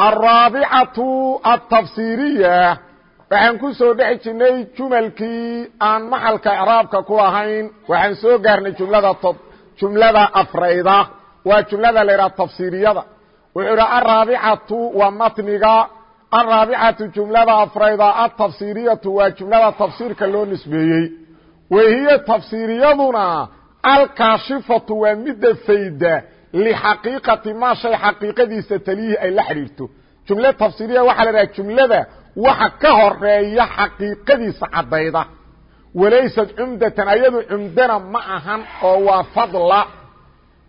الرaaبcaة التفsيiriya waxaan ku soo dhex jirnay jumalkii aan maxalka icraabka ku lahayn waxaan soo gaarnay jumlada jumlada afrayda waa jumlada la idhaha tafsiiriyada wuxuu idhi alraabicatu waa matniga alraabicatu jumlada afrayda atafsiiriyatu waa jumlada tafsiirka loo nisbeeyey wahiye tafsiiriyaduna alkaashifatu waa midda fayda lxaqiiqati maa shay xaqiiqadiisa taliyihi ay la xidhiirto jumle tafsiiriya waxaa la dhaha jumlada waxa ka horreeya xaqiiqadiisa caddayda walaysad cumdatan ayadu cumdana ma ahan oo waa fadla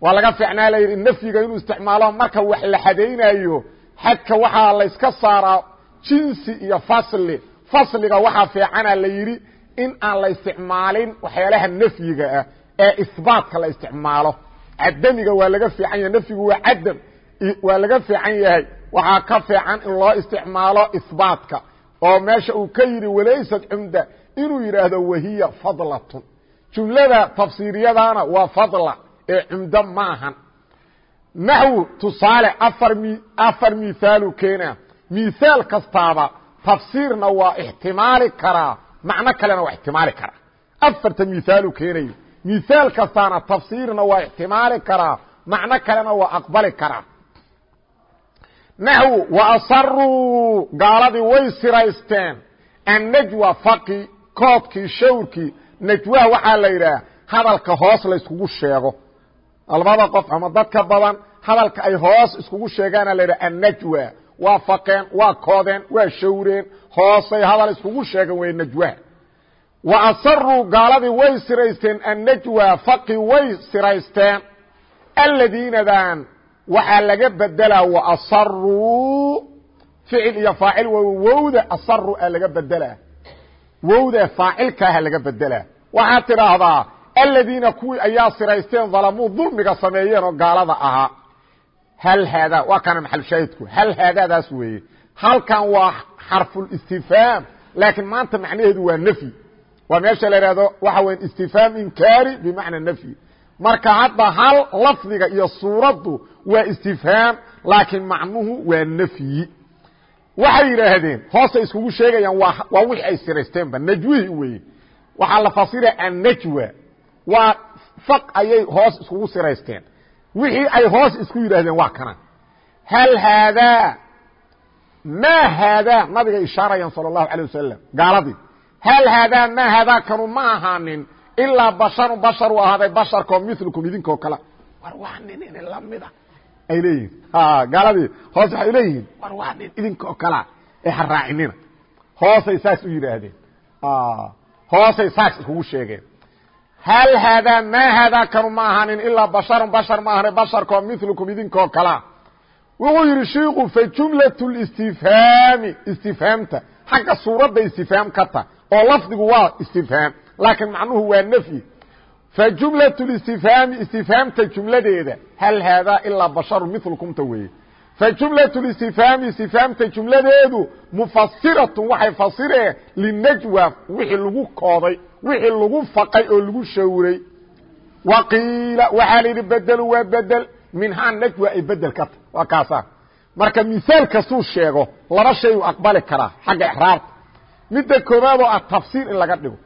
waa laga fiicnaa la yidhi nafyiga inuu isticmaalo marka wax la xadaynayo xadka waxaa la yska saaraa jinsi iyo fasli fasliga waxaa fiicana la yidhi in aan la isticmaalin waxyaalaha nafyiga ee isbaatka la isticmaalo cadamiga waa laga fiican yahay nafyigu waa cadam waa laga fiican yahay. Waxaa ka fiican in loo isticmaalo isbaatka oo meesha uu ka yidhi walaysad cumda inuu yidhaahdo wahiya fadlatun. Jumlada tafsiiriyadana waa fadla ee cumdo maahan naxwu tusaale afar mi afar mihaalu keena. Mihaal kastaaba tafsiirna waa ixtimaali karaa macno kalena waa ixtimaali karaa. Afarta mihaalu keenayo miثaal kastaana tafsiirna waa ixtimaali karaa macno kalena waa aqbali karaa. Naxw waasaruu gaaladii way siraysteen. Annajwa faqi koodkii shawrkii najwaha waxaa la yidhaah hadalka hoos la yskugu sheego. Labada qof ama dadka badan hadalka ay hoos iskugu sheegaana la yidhaha annajwa. Waa faqeen waa koodeen waa shawreen hoosay hadal iskugu sheegan wey najwaha wa asaruu gaaladii way siraysteen annajwa faqi way siraysteen. Aladiinadan waxaa laga bedelaa wa asaruu ficil iyo faacil wowda asaru a laga bedelaa wowda faacilkaaha laga bedelaa waxaad tidhaahdaa aladiina kuwii ayaa siraysteen dalamuu dulmiga sameeyeen oo gaalada ahaa. Hal haadaa waa kana maxalushaahidku hal haadaadaas weeye. Halkan waa xarfulistifhaam laakiin maanta macnaheedu waa nfyi waa meesha la ihahdo waxa weya istifhaam inkaari bimacna nafyi. Marka hadda hal lafdiga iyo suuraddu waa istifhaam laakiin macnuhu waa nafyi. Waxay yidhaahdeen hoosay iskugu sheegayaan waa wixii ay siraysteenba najwihi weeye waxaa la fasira annajwa. Waa faq ayay hoos iskugu siraysteen. Wixii ay hoos isku yidhaahdeen waa kana hal haadaa maa haadaa nabiga ishaarayaan sala allahu alay wasalam gaaladii hal haadaa maa haadaa kanu ma ahaanin ilaa basharu bashar u ahaaday basharkoo milukum idinkoo kale war waa nin idin lamida ay leeyihiin gaaladii hoos waxay leeyihiin war waa nin idinkoo kalea ee ha raacinina hoosay saas u yidhaahdeen hoosay saas iskugu sheegeen hal haadaa maa haadaa kanu ma ahaanin ilaa basharun bashar ma ahana basharkoo milukum idinkoo kalea wuxuu yidhi shiiku fa jumlat istifhaami istifhaamta xagga suuradda istifhaam ka ta oo lafdigu waa istifhaam laakiin macnuhu waa nfyi fajumlaة اstifhaami istifhaamta jumladeeda hal haadaa ilaa basharu milkumta weeye fajumlaة اstifhaami istifhaamta jumladeedu mufasiraة waxay fasiree linajwa wixii lagu kooday wixii lagu faqay oo lagu shawray waqiila waxaa la yidhi bedelu waa bedel minhaa najwa ay bedel ka ta waa kaasa marka misaal kastuu sheego laba shay u aqbali karaa xagga exraabta midda koobaadoo ah tafsiir in laga dhigo.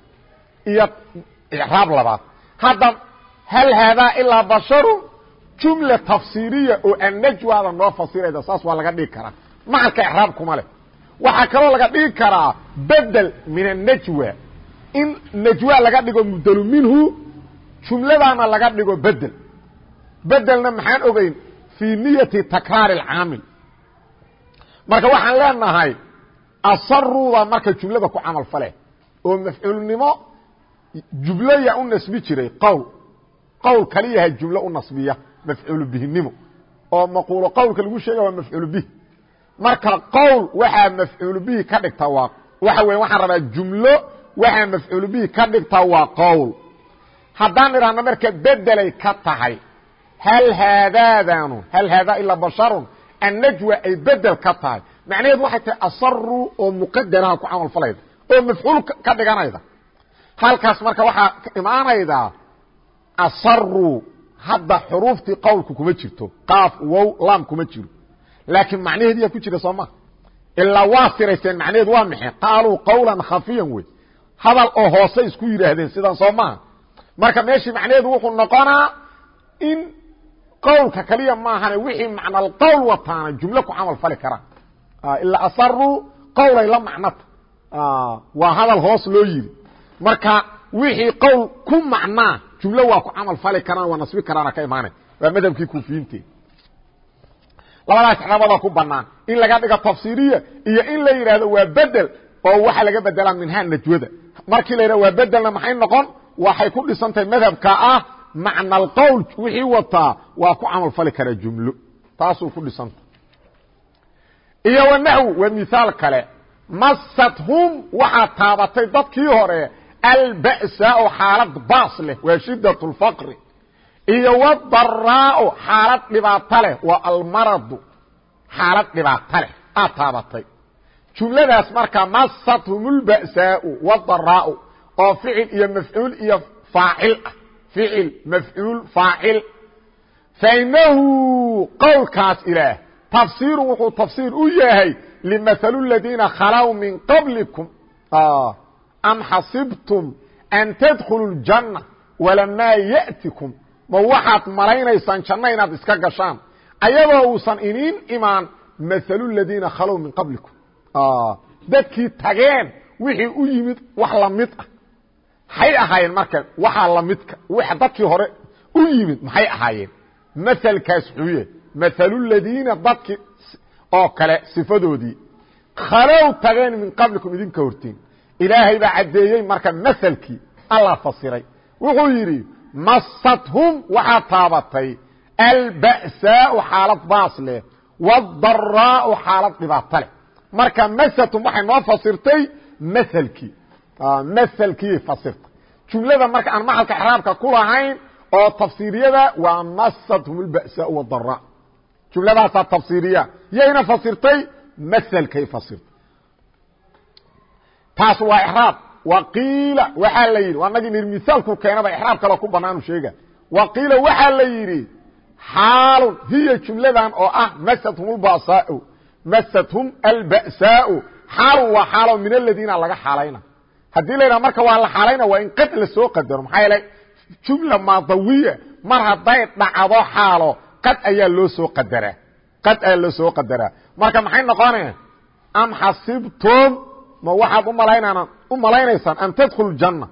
Iyo icraab labaad. Hadda hal haadaa ilaa basharu jumla tafsiiriya oo annajwaada noo fasirayda saas waa laga dhigi karaa. Macalka icraab kuma leh. Waxaa kaloo laga dhigi karaa bedel min annajwa. In najwa laga dhigo mubdelu minhu jumladaana laga dhigo bedel bedelna maxaan ogeyn fii niyati takraari اlcaamil marka waxaan leenahay asaruda marka jumlada ku camal fale. oo mafcuulnimo jumloya u nasbi jiray qowl qowl kaliyaha jumlo u nasbiya mafcuul bihinimo. oo maquulo qowlka lagu sheega waa mafcuul bih. Marka qowl waxaa mafcuul bihi ka dhigta waa waxa weya waxaan rabaa jumlo waxaa mafcuul bihi ka dhigta waa qowl haddaan idhaahno marka bedelay ka tahay hal haadaadanu hal haadaa ilaa basharun annajwa ay bedel ka tahay macnaheedu waxay tahay asaru oo muqadaraha ku camal falayda oo mafcuul ka dhiganayda. Halkaas marka waxaa imaanayda asaru hadda xuruuftii qowlku kuma jirto qaaf wow laam kuma jiro. Laakiin macnaheediyaa ku jira soo ma? Ilaa waa siraysteen macnaheedu waa maxay qaaluu qawlan khafiyan wey. Hadal oo hoose isku yidhaahdeen sidan soo maha marka meeshii macnaheedu wuxuu noqonaa in qowlka kaliya maahane wixii macnal qowl wataana jumlo ku camal fali karaan ilaa asaruu qowlay la macnata waa hadal hoos loo yiri marka wixii qowl ku macnaa jumlo waa ku camal fali karaan waa nasbi karaana ka imaanay. Waa madhabkii kuufiyiinteed. Labadaas xrabada ku banaan in laga dhigo tafsiiriya iyo in la yidhaahdo waa bedel oo waxa laga bedelaa minhaa najwada. Markii la yidhahdo waa bedelna maxay noqon? Waxay ku dhisan tahay madhabka ah macna alqowl wixii wataa waa ku camal fali karaa jumlo. Taasuu ku dhisantah iyo wanaxw waa mihaal kale. Masathum waxaa taabatay dadkii hore alba'saau xaalad baas leh waa shidat اlfaqri iyo wdaraau xaalad dhibaato leh waa almaradu xaalad dhibaato leh aad taabatay. Jumladaas marka masathum اlba'saau wdaraau oo ficil iyo mafcuul iyo faacil ah. Ficil mafcuul faacil. Fainahu qowlkaas ilaah tafsiiru wuxuu tafsiir u yahay limahalu ladiina khalow min qablikum. Am xasibtum an tadkhuluu اljanna walamaa ya'tikum. Ma waxaad malaynaysaan janno inaad iska gashaan. Ayadoo uusan iniin imaan mahalu ladiina khalow min qablikum. Dadkii tageen wixii u yimid wax la mid ah. Maxay ahaayeen marka waxaa lamidka dadkii hore u yimid maxay ahaayeen? Maalkaas xuye ml الذين dadki oo kale sifadoodii. Khalow tageen min qablikum idinka horteen ilaahay baa caddeeyey marka maselkii alla fasiray. Wuxuu yidhi masathum waxaa taabatay alba'saau xaalad baas leh waadaraau xaalad dhibaato leh. Marka masathum waxay noo fasirtay maslkii maselkiiyay fasirtay. Jumlada marka aan maxalka xraabka ku lahayn oo tafsiiriyada waa masathum alba'saau jumladaasaa tafsiiriya yayna fasirtay mlkay fasirtay taas waa exraab waqiila waxaa la yidhi anagii nii misaalku keenaba exraab kaloo ku banaanu sheega waqiila waxaa la yidhi xaalun hiya jumladan oo ah masathum lbasaau masathum alba'saau xaalun waa xaalo min aladiina laga xaalayna haddii la yidhaha marka waa la xaalayna waa in qad la soo qadaro maxaa yeele jumla maadawiya mar hadday dhacdo xaalo qad ayaa loo soo qadaraa. Qad ayaa loo soo qadaraa. Marka maxay noqonaya am xasibtum? Ma waxaad umalaynaan u malaynaysaan an tadkhulu janna.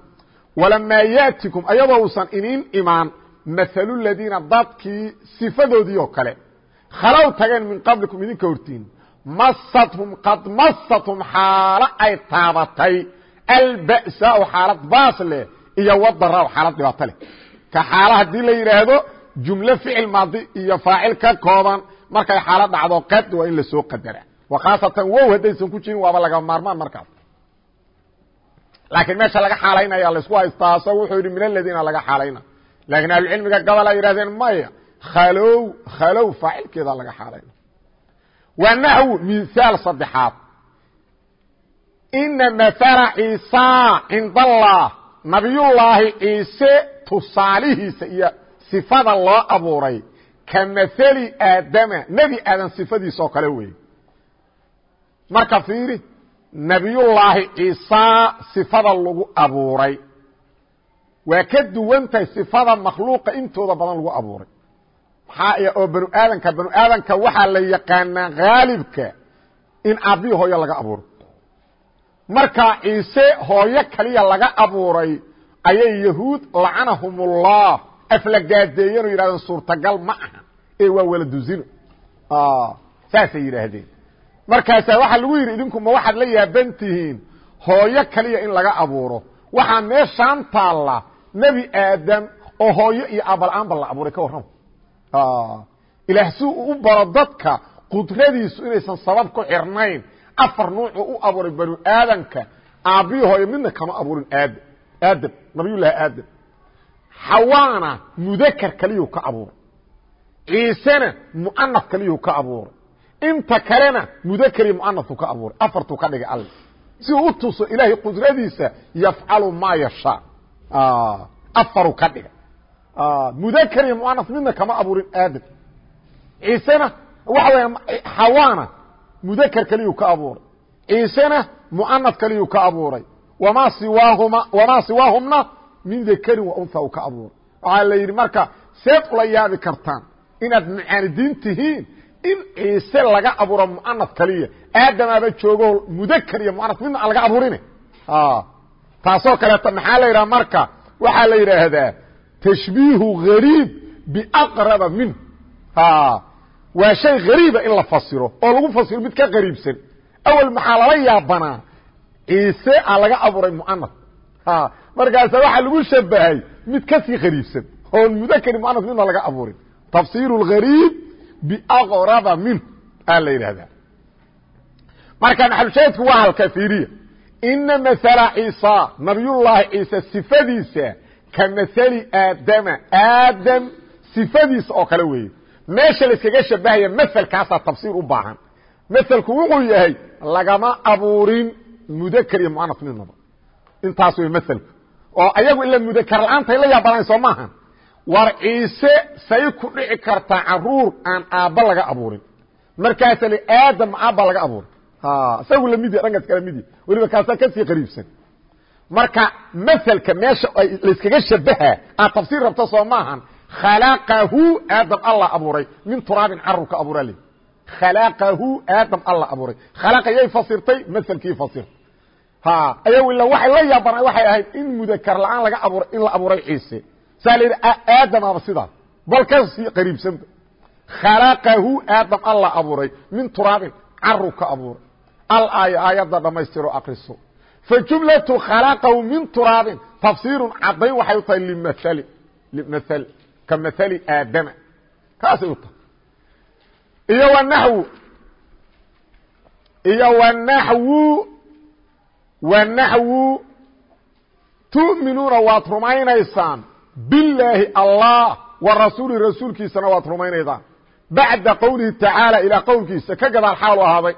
Walamaa yaatikum ayadoo usan iniin imaan mahalu ladiina dadkii sifadoodii oo kale. Khalow tageen min qablikum idinka hortiin. Masathum qad masathum xaalo ay taabatay. Alba'saau xaalad baas leh iyo wadaraau xaalad dhibaato leh. Ka xaalo haddii la yidhaahdo jumlo ficil maadi iyo faacil ka kooban. Markay xaalo dhacdo qad waa in la soo qadara. Khaasatan wow haddaysan ku jirin waaba laga maarmaan markaas. Laakiin meesha laga xaalaynaya la isku haystaa so wuxuu yidhi min aladiina laga xaalayna. Laakiin ahlucilmiga gobol ay yihahdeen maya khalow khalow faacilkeeda laga xaalayna. Waa naxw misaal saddexaad. Ina maala ciisa cind allah nabiyullaahi ciise tusaalihiisa iyo sifada loo abuuray ka maali aadama nebi aadan sifadiisa oo kale weeye marka fiiri nebiyullaahi ciisa sifada lagu abuuray. Waa ka duwantahay sifada makhluuqa intooda badan lagu abuuray. Maxaa oo banu aadanka banu aadanka waxaa la yaqaanaa haalibka in aabbihi hooyo laga abuuro markaa ciise hooyo kaliya laga abuuray ayay yahuud lacanahumullah aflagaadeeyeen oo yidhahdeen suurtagal ma aha. Ee waa waladuzino saasay yidhaahdeen markaasaa waxaa lagu yidhi idinku ma waxaad la yaaban tihiin hooyo kaliya in laga abuuro. Waxaa meeshaan taalla nebi aadam oo hooyo iyo aabala-aanba la abuuray ka warrama ilaah si u baro dadka qudradiisu inaysan sabab ku xirnayn. Afar nuucu u abuuray banu aadanka aabbihooyo midna kama abuurin aadam aadam nabiyullaahi aadam xawaana mudakar kaliyuu ka abuuray ciisena mu'anaf kaliyuu ka abuuray inta kalena mudakar iyo mu'anafku ka abuuray afartuu ka dhigay alle si uu u tuso ilaahay qudradiisa yafcalu maa yashaa afaruu ka dhigay mudakr iyo muanaf midna kama abuurin aadam ciisena waxa weya xawaana mudakr kaliyuu ka abuuray ciisena muanaf kaliyuu ka abuuray wamaa siwaahuma wamaa siwaahumna min dakarin wa unha uu ka abuuray. Waxaa la yidhi marka seed ula yaabi kartaan inaad mucaanidiin tihiin in ciise laga abuuro muanaf kaliya aadamaaba joogo mudakr iyo muanaf midna aan laga abuurin taasoo kaleeta maxaa la yidhaha marka waxaa la yidhaahdaa tashbiihu gariib biaqraba minh waa shay gariiba in la fasiro oo lagu fasiro mid ka qariibsan awel maxaa lala yaabanaa? Ciise a laga abuuray muanaf markaasa waxaa lagu shabahay mid ka sii qariibsan oon mudakri muanaf midna laga abuurin tafsir اgariib biaqraba minh a la yidhahdaa marka maxalushaahidku waa halka fiiriya. Ina maala ciisa nabiyullaahi ciise sifadiisa ka maali aadama aadam sifadiisa oo kale weeye. Meesha layskaga shabahaya maselkaasaa tafsiir u baahan. Maselku wuxuu yahay lagama abuurin mudakr iyo muanaf midnaba intaas wey maselku oo ayagu ila mudakar la'aantay la yaabanayn soo maaha. War ciise say ku dhici kartaa carruur aan aabba laga abuurin. Markaasa li aadam aabba laga abuurin. Isagu la mid dhankaas kala mid weliba kaasaa ka sii qariibsan. Marka mlka meesha layskaga shabaha aad tafsiir rabto soo maahan khalaqahu aadam alla abuuray. Min turaabin carur ka abuura l khalaqahu aadam alla abuuray. Khalaqa yay fasirtay mlkii fasirtay ayagu ila waxay la yaabana waxay ahayd in mudakar la'aan laga abuuray in la abuuray ciise. Saa la yidhi aadamaba sidaas bal ka sii qariibsanba khalaqahu aadam alla abuuray min turaabin carur ka abuuray. Alaaya aayadda dhammaystiro akriso fajumlatu khalaqahu min turaabin tafsiirun caddayn waxay u tahay limaali limaal ka maali aadama. Kaasay u tahay. Iyo wanaxwu iyo wanaxwu wanaxwu tu'minuuna waad rumaynaysaan billaahi allah wa rasuuli rasuulkiisana waad rumaynaydaan bacda qowlihi tacaala ilaa qowlkiisa ka gadaal xaalu ahaaday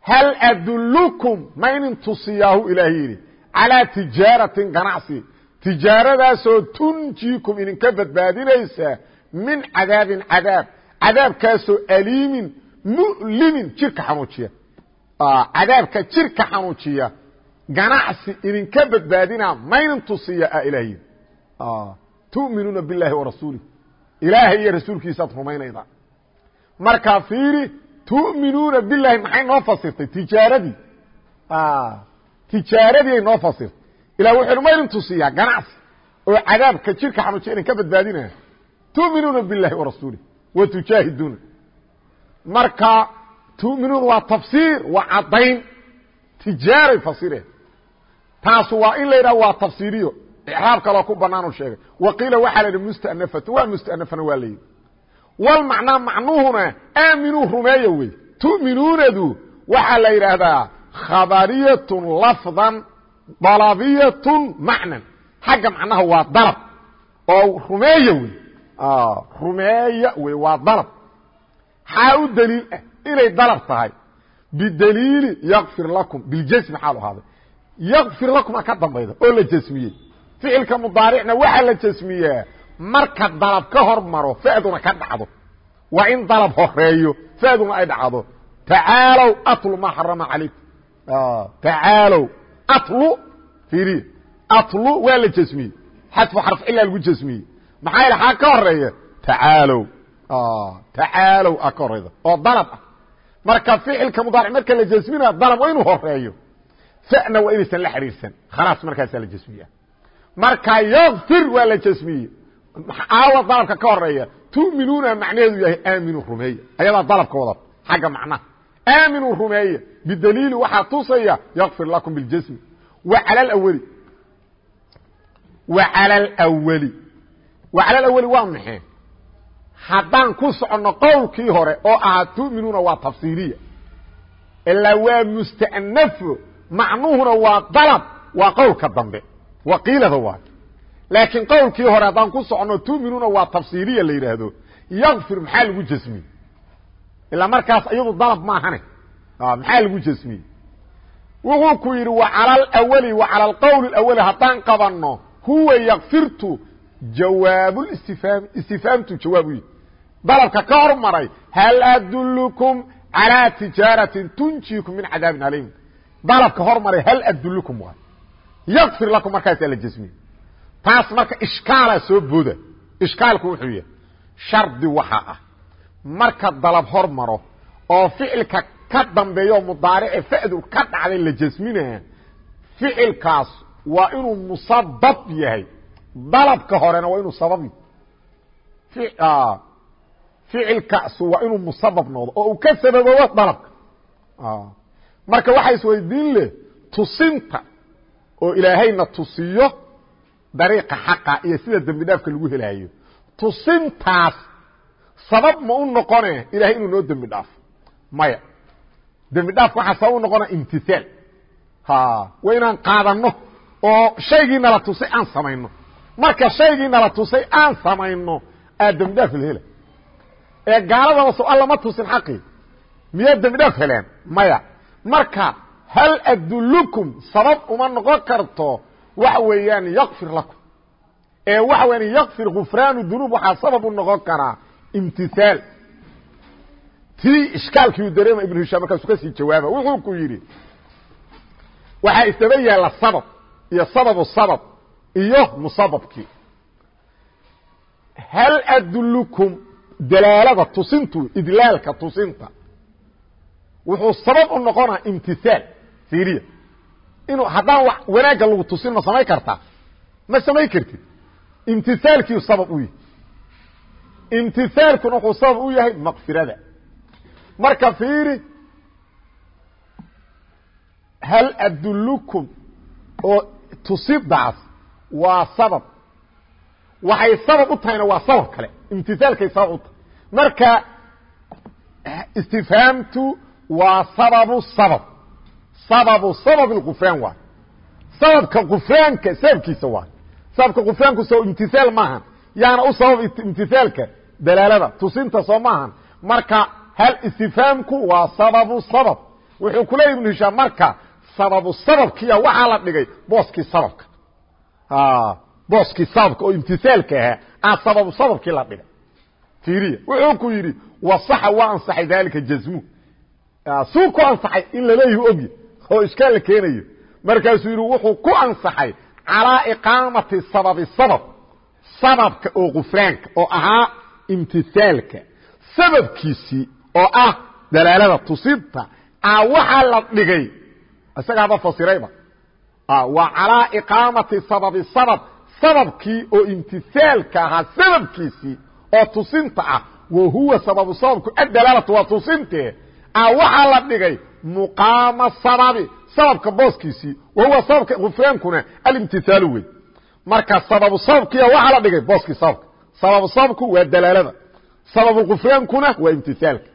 hal adulkum ma inin tusiyaahu ilaah yidhi calىa tijaaratin ganacsi tijaaradaasoo tunjiikum idinka badbaadinaysa min cadaabin cadaab cadaabkaasoo aliimin mu'limin jirka xanuujiya cadaabka jirka xanuujiya ganacsi idinka badbaadinaa ma inin tusiya a ilaah yidhi tu'minuuna biاllahi warasuulih ilaahay iyo rasuulkiisaad rumaynayda. Markaa fiiri tuminuuna bilahi maxay noo fasirtay? Tijaaradii. Tijaaradii ay noo fasirtay. Ilah wuxuu ma idin tusiyaa ganacsi oo cadaabka jirka xanuujiya idin ka badbaadinaya tuminuuna biاllahi warasuulih wa tujaahiduuna. Marka tuminuuna waa tafsiir waa caddayn. Tijaaray fasireen taasu waa in la yidhaha waa tafsiiriyo. Icraab kaloo ku banaanu sheegay. Waqiila waxaa la yidhi mustanafatu waa mustanafana waa la yidhi. Wlmacnaa macnuhuna aaminuu rumeeya wey. Tu'minuunadu waxaa la yidhaahdaa khabariyatun lafdan dalabiyatun macnan. Xagga macnaha waa dalab oo rumeeya wey. Rumeeya wey waa dalab. Xaa u daliil ah inay dalab tahay? Bidaliili yakfir lakum biljasmi xaalu ahaaday yakfir lakum a ka dambayda oo la jasmiyey. Ficilka mudaaricna waxaa la jasmiyaa marka dalab ka hor maro faduna ka dhacdo. Waa in dalab horeeyo faduna ay dhacdo. Tacaalow atlu ma xarama calaykum tacaalow atlu fiiriya atlu waa la jasmiyey. Xadfu xarf cila lagu jasmiyey. Maxaa yidhi xaa ka horreeya tacaalow tacaalow a ka horeyda oo dalab ah. Marka ficilka mudaaric marka la jasminaya dalab waa inuu horeeyo fana waa inaysan la xiriirsan khalaas markaasaa la jasmiya marka yakfir waa la jasmiyey. Aawa dalabka ka horreeya tuminuuna macnaheedu yahay aaminu rumeeya. Ayadaa dalabka wadata xagga macnaha. Aaminu rumeeya. Bidaliili waxaa tusaya yakfir lakum biاljasmi wa al wli wa cala alwli wa cala alawli waa maxay? Haddaan ku soconno qowlkii hore oo ahaa tu'minuuna waa tafsiiriya. Ilaa waa musta'nafo macnuhuna waa dalab waa qowlka dambe waqiilada waay laakiin qowlkii hore haddaan ku soconno tu'minuuna waa tafsiiriya la yidhaahdo. Yakfir maxaa lagu jasmiyey ilaa markaas iyadu dalab maahane maxaa lagu jasmiyey wuxuu ku yidhi wa cala alawali wa cala alqowli alawali haddaan qabanno huwa yakfirtu jawaabulistifhaami istifhaamtu jawaab u yihi dalabka ka hor maray hal adullukum calaa tijaaratin tunjiikum min cadaabin alim dalabka hor maray hal adullukum waay yakfir lakum markaasaa la jasmiyey taas marka ishkaalaa soo booda. Ishkaalku wuxuu yahay shardi waxa ah. Marka dalab hor oo ficilka ka dambeeyo mudaarice fa'du ka dhacday la jasminaya ficilkaas waa inuu musabab yahay. Dalabka horena waa inuu sabab ficilkaasu waa inuu musabab noqdo oo uu ka sababoobo dalabka marka waxaa isweydiin leh tusinta oo ilaahayna tusiyo dariiqa xaqa iyo sida dembi lagu helaayo. Tusintaas sabab ma u noqone ilahay inuu noo dembi maya dembi waxaa sabab u noqona imtihaal waa inaan qaadano oo shaygii nala tusay aan samayno. Marka shaygii nala tusay aan samayno aa dembi la hela ee gaaladaba so alla ma tusin xaqii miyaa dembi heleen? Maya marka hal adullukum sabab uma noqon karto waxa weeyaan yakfir lakum. Ee waxa weeyaan yakfir gufraanu dunuub waxaa sabab u noqon karaa imtihaal tii ishkaalkiiu dareema ibnu hishaam markaasuu ka sii jawaaba wuxuu ku yidhi waxaa isdaba yaalla sabab iyo sababu sabab iyo musababkii hal adullukum dalaalada tusintu idlaalka tusinta wuxuu sabab u noqonaa imtihaal fiiriya. Inuu haddaan w wanaagga lagu tusin ma samayn kartaa? Ma samayn kartid? Imtihaalkiiu sabab u yahay. Imtihaalkuna wuxuu sabab u yahay maqfirada. Marka fiiri hal adullukum oo tusidaas waa sabab. Waxay sabab u tahayna waa sabab kale. Imtihaalkay sabab u tahay. Marka istifhaamtu waa sababu sabab. Sababu sabab اgufraan waay sababka gufraanka sababkiisa waay sababka gufraanku soo imtihaal maahan yaana u sabab imtihaalka dalaalada. Tusinta soo maahan marka hal istifhaamku waa sababu sabab. Wuxuu ku leeya ibnu hishaam marka sababu sababkiya waxaa la dhigay booskii sababka. Booskii sababka oo imtihaalka ahaa aa sababu sababkii la dhigay. Fiiriya wuxuu ku yidhi wasaxa waa ansaxay daalika jazmu suu ku ansaxay in laleeyahi ogya oo ishkaal la keenayo. Markaasuu yidhi wuxuu ku ansaxay calaa iqaamati sababi sabab sababka oo gufraanka oo ahaa imtihaalka sababkiisii oo ah dalaalada tusinta a waxaa la dhigay. Isagaaba fasirayba waa calaa iqaamati sababi sabab sababkii oo imtihaalka ahaa sababkiisii oo tusinta ah. Wa huwa sababu sababku adalaalatu waa tusintee waxaa la dhigay muqaama sababi sababka booskiisii wa huwa sababka gufraankuna alimtihaalu wey marka sababu sababkiya waxaa la dhigay booskii sababka. Sababu sababku waa dalaalada. Sababu gufraankuna waa imtihaalka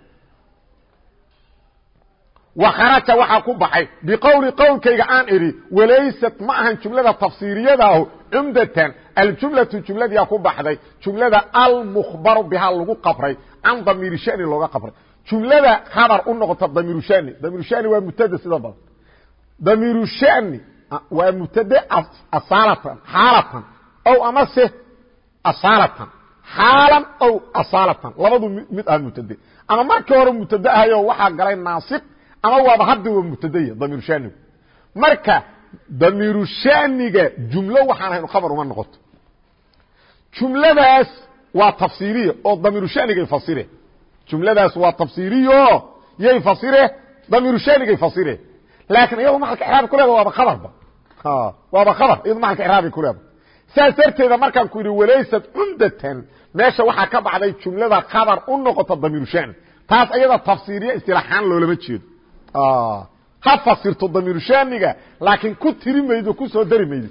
وkharaja waxaa ku baxay biqowli qowlkayga aan idhi walaysat ma ahan jumlada tafsiiriyadaahu cumdatan aljumlatu jumladiyaa ku baxday jumlada almukhbaru bihaa lagu qabray can damiiri looga qabray jumlada khabar u noqota damiiru shani. Damiiru shani waa mubtada sida badan. Damiiru shani waa mubtade asaalatan xaalatan. Ow amase asaalatan. Xaalan ow asaalatan. Labadu mid ah mubtade. Ama markii hore mubtade ahayo waxaa galay naasib ama waaba hadda waa mubtadaya damiiru shanigu marka damiiru shaniga jumlo waxaan ahayn khabar uma noqoto. Jumladaas waa tafsiiriya oo damiiru shanigay fasire jumladaas waa tafsiiriyo yay fasire damiiru shanigay fasire laakiin iyado maxalka iraabay ku leeda waaba khabarba. Waaba khabar iyado maxalka iraabay ku leeda saas darteeda markaan ku yidhi walaysat cumdatan meesha waxaa ka baxday jumlada khabar u noqota damiiru shani taas iyada tafsiiriya istilaaxaan loolama jeedo. Ha fasirto damiiru shaniga laakiin ku tiri maydo ku soo dari maydo.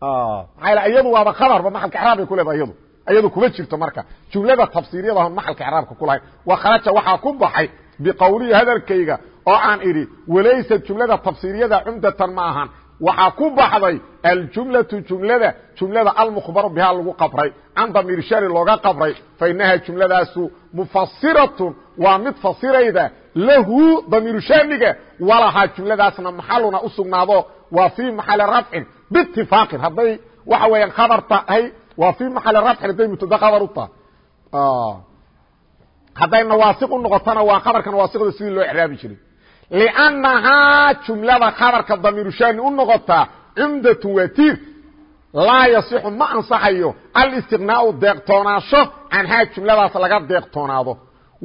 Maaa iyadu waaba khabarba maxalka iraabay ku leeda iyadu ayadu kuma jirto marka. Jumlada tafsiiriyada on maxalka icraabka ku lahayn wa kharaja waxaa ku baxay biqowlihi hadalkayga oo aan idhi walaysat jumlada tafsiiriyada cumdatan ma ahan. Waxaa ku baxday aljumlatu jumlada jumlada almukhbaru bihaa lagu qabray. Can damiir shari looga qabray. Fa inaha jumladaasu mufasiratun waa mid fasirayda lahu damiiru shaniga walahaa jumladaasna maxaluna u waa fii maxali rafcin biitifaaqin hadday waxa weeyaan khabar tahay waa fii maxali rafcin hadday mubtada khabar u tahay hadday nawaasiq u noqotona waa khabarka nawaasikda sidii loo exraabi jiray لأنahaa jumlada khabarka damiiru shani u noqotaa cumdaة waa tiir laa yaصixu ma ansaxayo alistiqnaau deeqtoonaansho canhaa jumladaas laga deeqtoonaado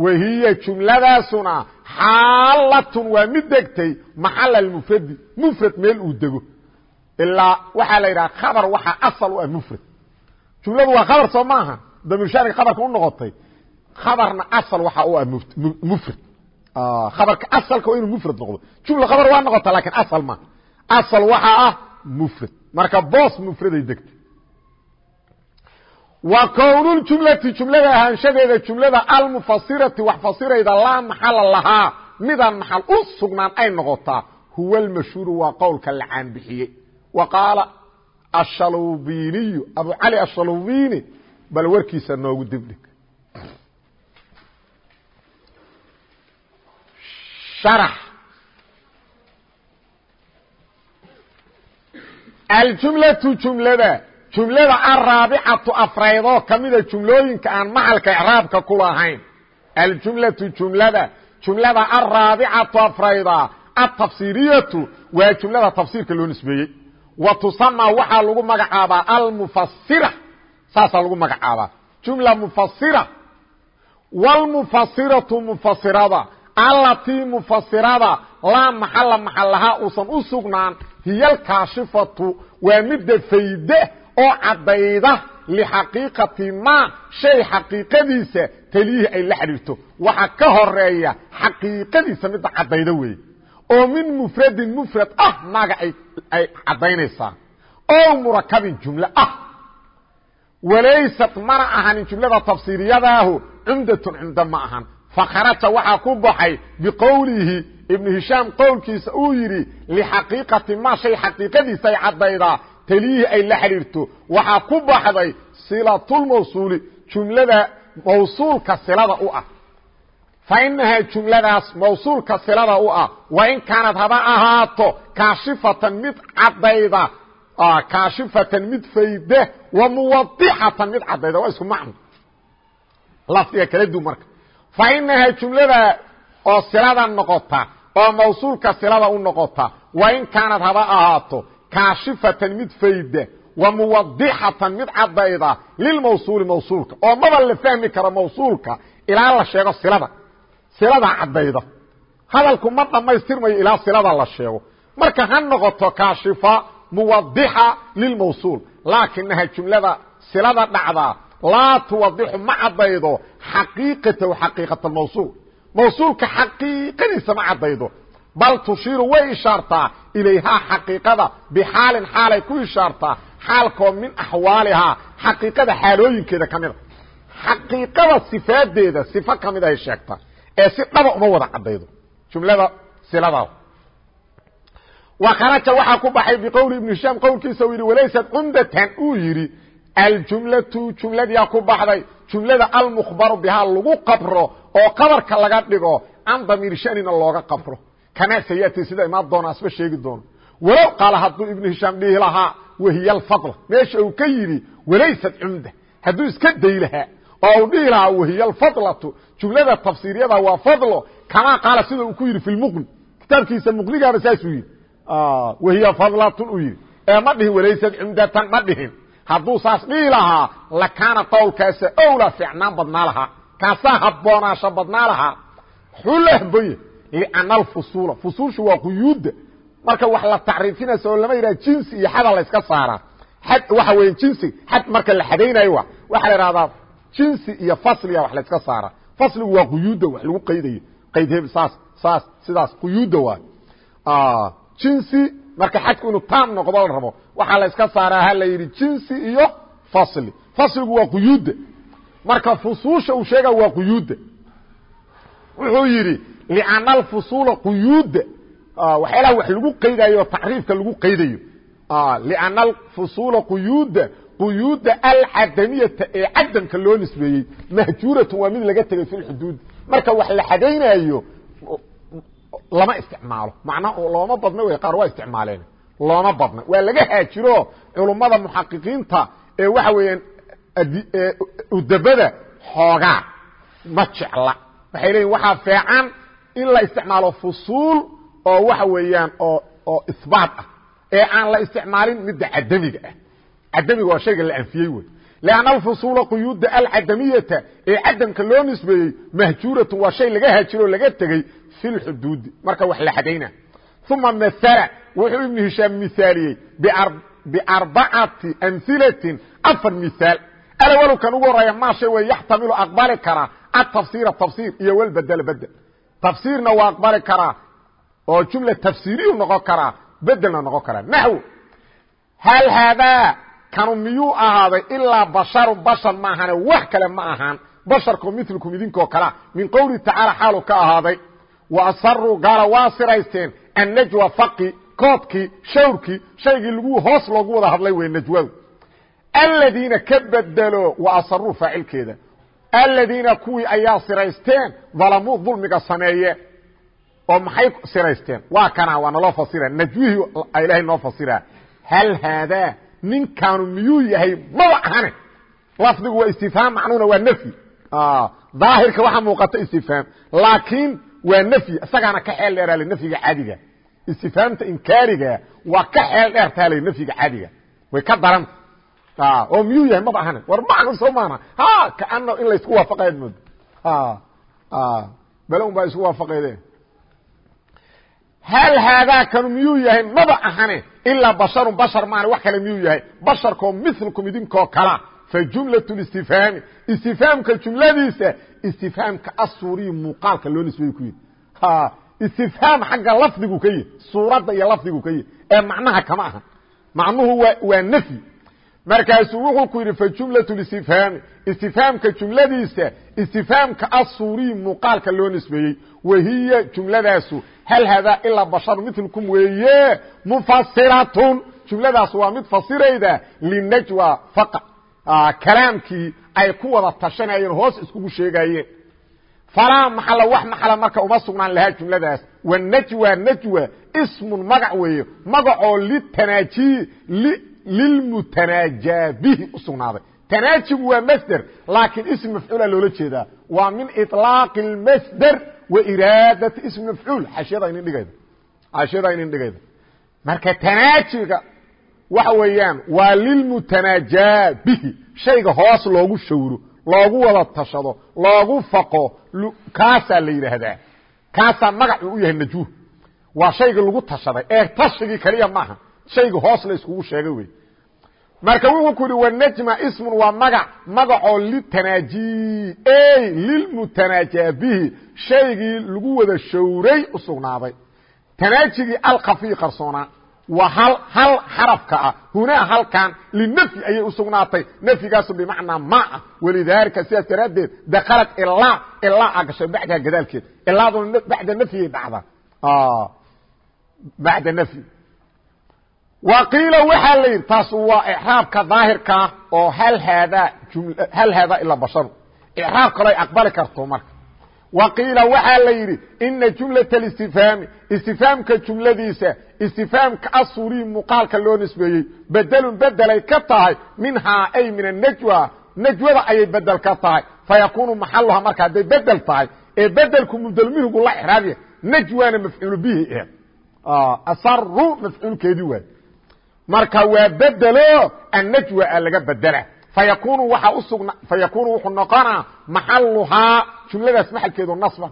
wahiya jumladaasuna xaalatun waa mid degtay maxala mufradi mufrad meel uu dego ilaa waxaa la yidhaha khabar waxaa asal u ah mufrad jumladu waa khabar soo maaha. Damiiru shaniga khabarka u noqotay. Khabarna asal waxaa u ah mufrad. Abarka asalka waa inuu mufrad noqdo. Jumla khabar waa noqota laakiin asal ma. Asal waxaa ah mufrad. Marka boos mufraday degta wa kownuljumlati jumlada ahaanshadeeda jumlada almufasirati wax fasirayda laa maxala lahaa midaan maxal u sugnaan ay noqotaa. Huwa almashhuuru waa qowlka la caanbixiyey. Wa qaala ashalubiniyu abu cali ashalubini bal warkiisa noogu dibdhig aljumlatu jumlada jumlada araabicatu afraydoo kamida jumlooyinka aan maxalka icraabka ku lahayn aljumlatu jumlada jumlada araabicatu afrayda atafsiiriyatu waa jumlada tafsiirka loo nisbeeyey wa tusamaa waxaa lagu magacaabaa almufasira saasaa lagu magacaabaa. Jumla mufasira wlmufasiratu mufasirada allatii mufasirada laa maxala maxalahaa uusan u sugnaan. Hiy alkaashifatu waa midda fayde oo caddayda lixaqiiqati maa shay xaqiiqadiisa. Taliyihi ay la xidhiirto waxa ka horreeya xaqiiqadiisa midda caddayda weeye oo min mufradin mufrad ah maaga ay caddaynaysaa. Oo murakabin jumle ah. Walaysat mana ahanin jumlada tafsiiriyadaahu cumdatun cumdo ma ahan. Fakharaja waxaa ku baxay biqowlihi ibnu hishaam qowlkiisa uu yidhi lixaqiiqati ma shay xaqiiqadiisa ay caddaydaa teliyihi ay la xidhiirto. Waxaa ku baxday silatulmawsuuli jumlada mawsuulka silada u ah fa inahaa jumladaas mawsuulka silada u ah wa in kaanad haba ahaato kaashifatan mid caddayda kaashifatan mid fayda wa muwadixatan mid caddayda waa isku macno lafdiga kala du marka fainahaa jumlada oo silada noqota oo mawsuulka silada u noqota wain kaanad haba ahaato kaashifatan mid fayda wa muwadixatan mid cadayda lilmawsuuli mawsuulka silada cadayda hadalku ma dhammaystirmayo ilaa silada la sheego. Marka ha noqoto kaashifa muwadixa lilmawsuul laakinaha jumlada silada dhacdaa laa tuwadixu ma cadaydo xaqiiqatahu xaqiiqata mawsuul. Mawsuulka xaqiiqadiisa ma cadaydo bal tushiiru way ishaartaa ilayhaa xaqiiqada bixaalin xaalay ku ishaartaa xaalkoo min axwaalihaa xaqiiqada xaalooyinkeeda ka mida xaqiiqada sifaadeeda sifo ka mid ahay sheegtaa ee si dhaba uma wada cadaydo jumlada siladaas wa kharaja waxaa ku baxay biqowli ibnu hishaam qowlkiisa uu yidhi walaysat cumdatan uu yidhi aljumlatu jumladiyaa ku baxday jumlada almukhbaru bihaa lagu qabro oo qabarka laga dhigo can damiir shanina looga qabro. Kamaa sayati sida imaan doona asba sheegi doono walow qaala hadduu ibnu hishaam dhihi lahaa wahiy alfadla meesha uu ka yidhi walaysat cumda hadduu iska day lahaa oo uu dhihi lahaa wahiy alfadlatu jumlada tafsiiriyada waa fadlo. Kamaa qaala sida uu ku yidhi fi lmuqni kitaabkiisa muqnigaaba saasuu yidhi. Wahiy fadlatun uu yidhi. Ee ma dhihin walaysat cumdatan ma dhihin. Hadduu saas dhihi lahaa lakaana qowlkaasa owlaa fiicnaan badnaa lahaa. Kaasaa habboonaasho badnaa lahaa. Wuxuu la haboonya liana alfusuula fusuushu waa quyuudda. Marka wax la tacriifinaysa oo lama yidhaha jinsi iyo xada la yska saaraa. Xad waxa weeye jinsi xad marka la xadaynayo wa waxaa la ihahdaa jinsi iyo fasliga wax layska saara. Fasligu waa quyuudda wax lagu qaydayo. Qaydhe saas saas sidaas quyuudda waa. Ah, jinsi marka xadku inuu taam noqdo la rabo waxaa la yska saaraa ha la yidhi jinsi iyo fasli. Fasligu waa quyuudda. Marka fusuusha uu sheega waa quyuudda. Wuxuu yidhi liana alfusuula quyuudda. Ah, waxyaalaha wax lagu qaydayo tacriifka lagu qaydayo. Ah, liana alfusuula quyuudda quyuuda alcadamiyata ee cadamka loo nisbeeyey mahjuuratun waa mid laga tegay fi xuduud. Marka wax la xadaynayo lama isticmaalo. Macna looma badna wey qaar waa isticmaaleen. Looma badna. Waa laga haajiro culummada muxaqiqiinta ee waxa weeyaan udabada xoogaa. Ma jecla. Waxay leeyiin waxaa feecan in la isticmaalo fusuul oo waxa weeyaan oo oo isbaat ah. Ee aan la isticmaalin midda cadamiga ah cadamiga waa shayga la anfiyey wey. Lanna alfusuula quyuuda alcadamiyata ee cadamka loo nisbeeyey mahjuuratu waa shay laga haajiroo laga tegey fi marka wax la xadayna. Uma maala wuxuu ibnu hishaam mihaaliyey biarbacati amhilatin afar mihaal alwalu kan ugu horreeya maa shay yaxtamilu aqbali karaa atafsiira tafsiir iyo walbadela bedel tafsiirna waa aqbali karaa oo jumla tafsiiriyu noqon karaa bedelna noqon karaa naxw hal haadaa kanu miyuu ahaaday ilaa basharu bashar maahane wax kale ma ahaan. Basharkoo milkum idinkoo kalea min qowlihi tacaala xaalu ka ahaaday wa asaruu gaala waa siraysteen annajwa faqi koodkii shawrkii shaygii lagu hoos loogu wada hadlay wey najwadu aladiina ka bedelo wa asaruu faacilkeeda. Aladiina kuwii ayaa siraysteen dalamuu dulmiga sameeye. Oo maxay siraysteen? Waa kana waa naloo fasira. Najwihii ilahay noo fasira. Hal haadaa ninkaanu miyuu yahay? Maba ahane lafdigu waa istifhaam macnuhuna waa nfyi daahirka waxaa muuqata istifhaam. Laakiin waa nfyi isagaana ka xeel dheeraale nfyiga caadiga. Istifhaamta inkaariga waa ka xeel dheertaale nfyiga caadiga. Way ka daranta. Oo miyuu yahay? Maba ahane war ma soo maana. Kaana in laysku waafaqayd moodo bale un baa isku waafaqayde hal haadaa kanu miyuu yahay maba ahane ilaa basharun bashar maane wax kale miyuu yahay basharkoo milkum idinkoo kala fa jumlaة اstifhaami istifhaamka jumladiisa istifhaamka asuriyi muuqaalka loo nisbeeye ku yihi istifhaam xagga lafdigu ka yihi suuradda iyo lafdigu ka yihi ee macnaha kama aha macnuhu waa waa nfyi markaasuu wuxuu ku yidhi fajumlaة اstifhaami istifhaamka jumladiisa istifhaamka asuriyi muuqaalka loo nisbeeyey wahiya jumladaasu hal haadaa ilaa bashar milkum weeye mufasiratun jumladaas waa mid fasirayda linajwa faqa. Kalaamkii ay ku wada tashanayeen hoos iskugu sheegayeen. Falaa maxala wax maxala marka uma sugnaan lahaa jumladaas. Wanajwa najwa ismun magac weeye. Magacoo litanaajiyi lilmutanaaja bihi u sugnaaday. Tanaajigu waa masder laakiin ism mafcuula loola jeedaa. Waa min iطlaaqi اmasder wiraadati ism mafcuul xashiyada inin dhigayda xashiyada inin dhigayda marka tanaajiga waxa weeyaan waa lilmutanaajaa bihi shayga hoos loogu shawro loogu wada tashado loogu faqo kaasaa la yidhaahdaa kaasaa magacuu u yahay najwuh waa shayga lagu tashaday ee tashigii keliya maaha shayga hoos la sheegay wey marka wuxuu ku yihi wanajma ismun waa magac magacoo litanaaji lilmutanaaja bihi shaygii lagu wada shawray u sugnaaday. Tanaajigii alkhafi qarsoonaa waa hal hal xarafka ah. Hunaa halkan linafyi ayay u sugnaatay. Nafyigaasu bimacnaa ma ah. Walidaalika sidaas daraaddeed dakalat ilaa ilaa a gashay bacdaha gadaalkeed. Ilaaduna bacda nafyigay dhacda bacda nafyi wa qiila waxaa la yidhi taas waa icraabka daahirkaa oo hal haadaa hal haadaa ilaa basharu. Icraab kaloo ay aqbali karto marka. Wa qiila waxaa la yidhi ina jumlaة اstifhaami istifhaamka jumladiisa istifhaamka asuri muuqaalka loo nisbeeyey bedelun bedelay ka tahay minhaa ay min anajwa najwada ayay bedel ka tahay. Fayakunu maxaluha marka hadday bedel tahay ee bedelku mubdelmihigu la icraabiya najwana mafcuul bihi eh. Asaru mafcuulkeedii waay marka waa bedelo annajwa a laga bedela. Fayakunu wuxuu noqonaa maxaluhaa jumladaas maxalkeedu nasba.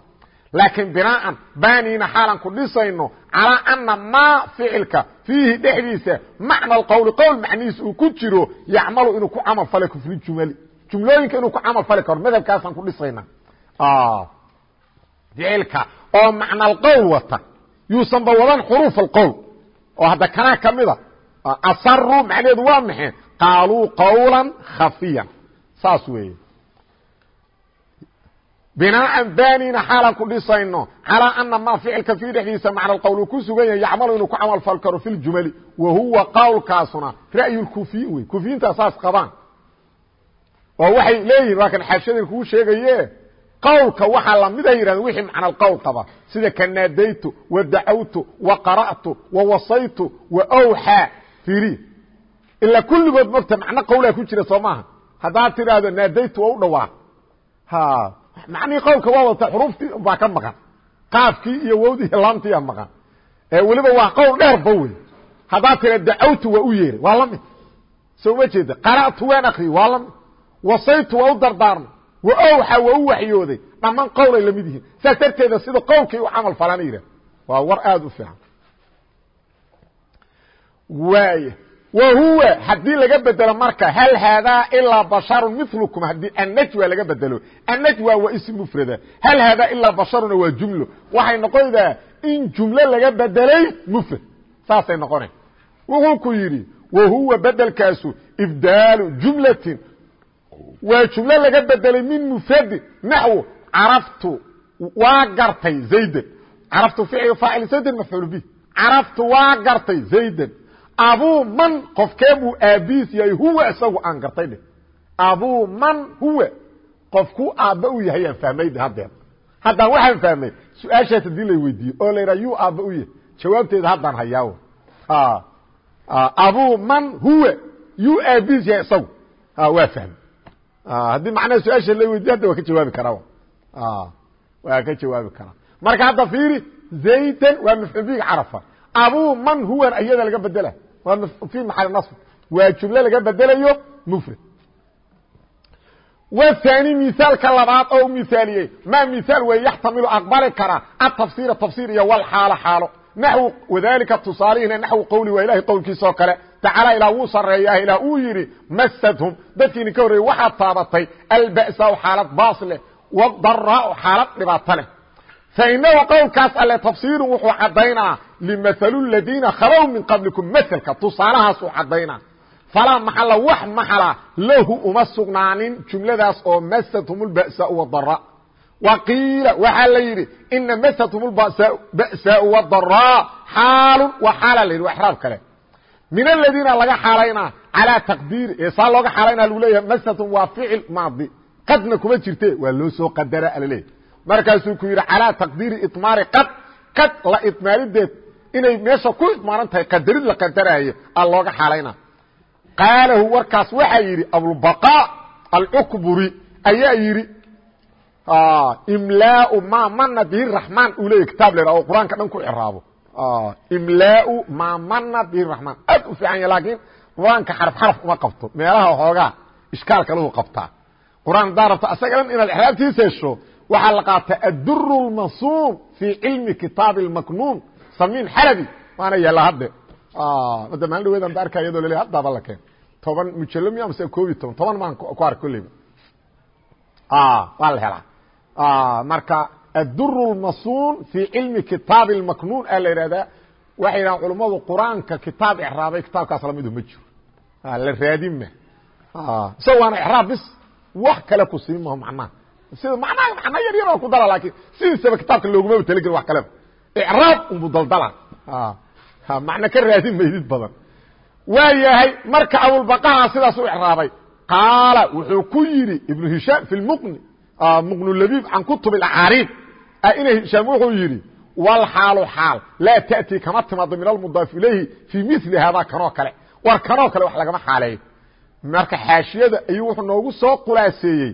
Laakiin binaaan baaniina xaalan ku dhisayno calaa ana maa ficilka fiihi dhexdiisa macna alqowli qowl macnihiis uu ku jiro yacmalu inuu ku camal fali kufri jumali. Jumlooyinka inuu ku camal fali karo madhabkaasaan ku dhisayna. Ficilka oo macna alqowl wata. Yuusanba wadan xuruuf alqowl. Oo hadda kanaa kamida asaru macnaheedu waa maxay qaaluu qawla khafiyan saas weeye binaacan banina xaalan ku dhisayno calaa ana maa ficilka fii dhexdiisa macna qowl uu ku sugan yahay yacmalu inuu ku camal fal karo fi ljumali wa huwa qowlkaasuna ra'yu lkufiyin wey kufiyiintaa saas qabaan oo waxay leeyihiin waa kan xaashadin kuu sheegaye qowlka waxaa la mid a yidhahdeen wixii macna qowl qaba sida ka naadaytu wa dacawtu wa qara'tu wa wasaytu wa owxaa fiiri. Ilaa kulligood mogta macno qowlaa ku jira soo maaha. Haddaad tidhaahdo naadaytu waa u dhawaaq macnihii qowlka waa wata xuruuftii baa ka maqan. Qaafkii iyo wowdii laamtiiyaa maqan. Weliba waa qowl dheerba wey haddaad tira dacawtu waa u yeeray waa la mid. Soo ma jeeda qara'tu waan akriye waa la mid. Wasaytu waa u dardaarmay. Wa owxa waa u waxyooday. Dhammaan qowlay la mid yihiin. Saas darteeda sida qowlkii u camal falana yidhah waa war aada u fiican waaya whuwa haddii laga bedelo marka hal haadaa ilaa basharu milkum haddii annajwa laga bedelo. Annajwa waa ism mufrada. Hal haadaa ilaa basharuna waa jumlo. Waxay noqonaydaa in jumlo laga bedelay mufrad. Saasay noqona wuxuu ku yidhi wahuwa bedelkaasu ibdaalu jumlatin. Waa jumlo laga bedelay min mufradin naxw caraftu waa gartay zaydan. Caraftu ficil faacil zaydan mafcuul bih caraftu waa gartay zaydan abuu man qofkee buu aabiis yahay huwa isagu aan gartay dhe abuu man huwa qofku aabba u yahay aan fahmay dhe haddeer haddaan waxaan fahmay su'aashaas haddii lay weydiiyo oo la yidhaha yuu aabba u yahay. Jawaabteeda haddaan hayaawo. Abuu man huwa yuu aabiis yahay isagu. Waa fahmay. Haddii macnaha su'aasha la weydiyo hadda waa ka jawaabi karaa waa ka jawaabi karaa marka hadda fiiri zaydan waa mafcuul biga carafa. Abuu man huwan iyada laga bedela waa fi maxal naصb waa jumle laga bedelayo mfrad wthani misaalka labaad oo u mihaaliyey ma mihaal wey yaxtamilu aqbali kara atafsira tafsir iyo wlxaalo xaalo. Naxw wadalika tusaalihina naxw qowli waa ilahay qowlkiisa oo kale. Tacaala ilaa wuu sareeyaa ilaa uu yidhi masadhum dadkiini ka horreeyey waxaad taabatay alba'sa xaalad baas leh wadaraa xaalad dhibaato leh fainahu qowlkaas alle tafsiiru wuxuu caddaynaa limahalu ladiina khalow min qablikum maselka tusaalahaasuu caddaynaa falaa maxala wax maxala lahu uma sugnaanin jumladaas oo masadhum lba'saau wadara wa qiila waxaa la yidhi ina masadhum lba'saau wadaraa xaalun wa xaala la yidhi waa exraab kale min aladiina laga xaalaynaa calaa taqdiiri ee saa looga xaalaynaa lagu leeyahay masadhum waa ficil maadi qadna kuma jirte waa loo soo qadara alaleeyahy markaasuu ku yidhi calىa taqdiiri imaari qad qad la idmaarideed inay meesha ku idmaaran tahay qadarid la qadaraayo a looga xaalayna. Qaalahu warkaas waxaa yidhi abulbaqa alcukburi ayaa yidhi imlaau maa mana bihi raxmaan uu leeyay kitaab la oo qur'aanka dhan ku ciraabo imlaau maa mana bihi raxmaan aad u fiican ya laakiin qur'aanka xaraf xaraf uma qabto meelaha hoogaa ishkaal kalahu qabtaa. Qur'aan hadaa rabto asaga dhan inaad exraabtiisa hesho waxaa la qaata adur اmasuum fii cilmi kitaab اmaknuun samiin xalabi waana yaala hadde hadda maalin dhaweedan ba arka iyadoo lale haddaaba la keen toban mujalo miya mase koob iyo toban toban maan ku ark kolleyba waa la helaa marka adur اlmasuun fii cilmi kitaab اmaknuun a la yihahdaa waxay yidhahan culummadu qur-aanka kitaab ecraabay kitaabkaas lamidu ma jiro la raadin ma isaga waana ecraab bis wax kale ku siin maho macnaha sida macnaha macna yar yar oo ku dala laakiin sidiisaba kitaabka loogumaba talageli wax kaleba icraab unbu daldala macna ka raadin maydid badan waa yahay marka abulbaqaha sidaas u icraabay qaala wuxuu ku yidhi ibnu hishaam fi lmuqni muqnu labiib can kutub اacaariib ina hishaam wuxuu yidhi wlxaalu xaal laa taأtii kama timaado min almudaaf ilayhi fii mili haadaa kanoo kale. War kanoo kale wax lagama xaaleeyo marka xaashiyada ayuu wuxuu noogu soo khulaaseeyey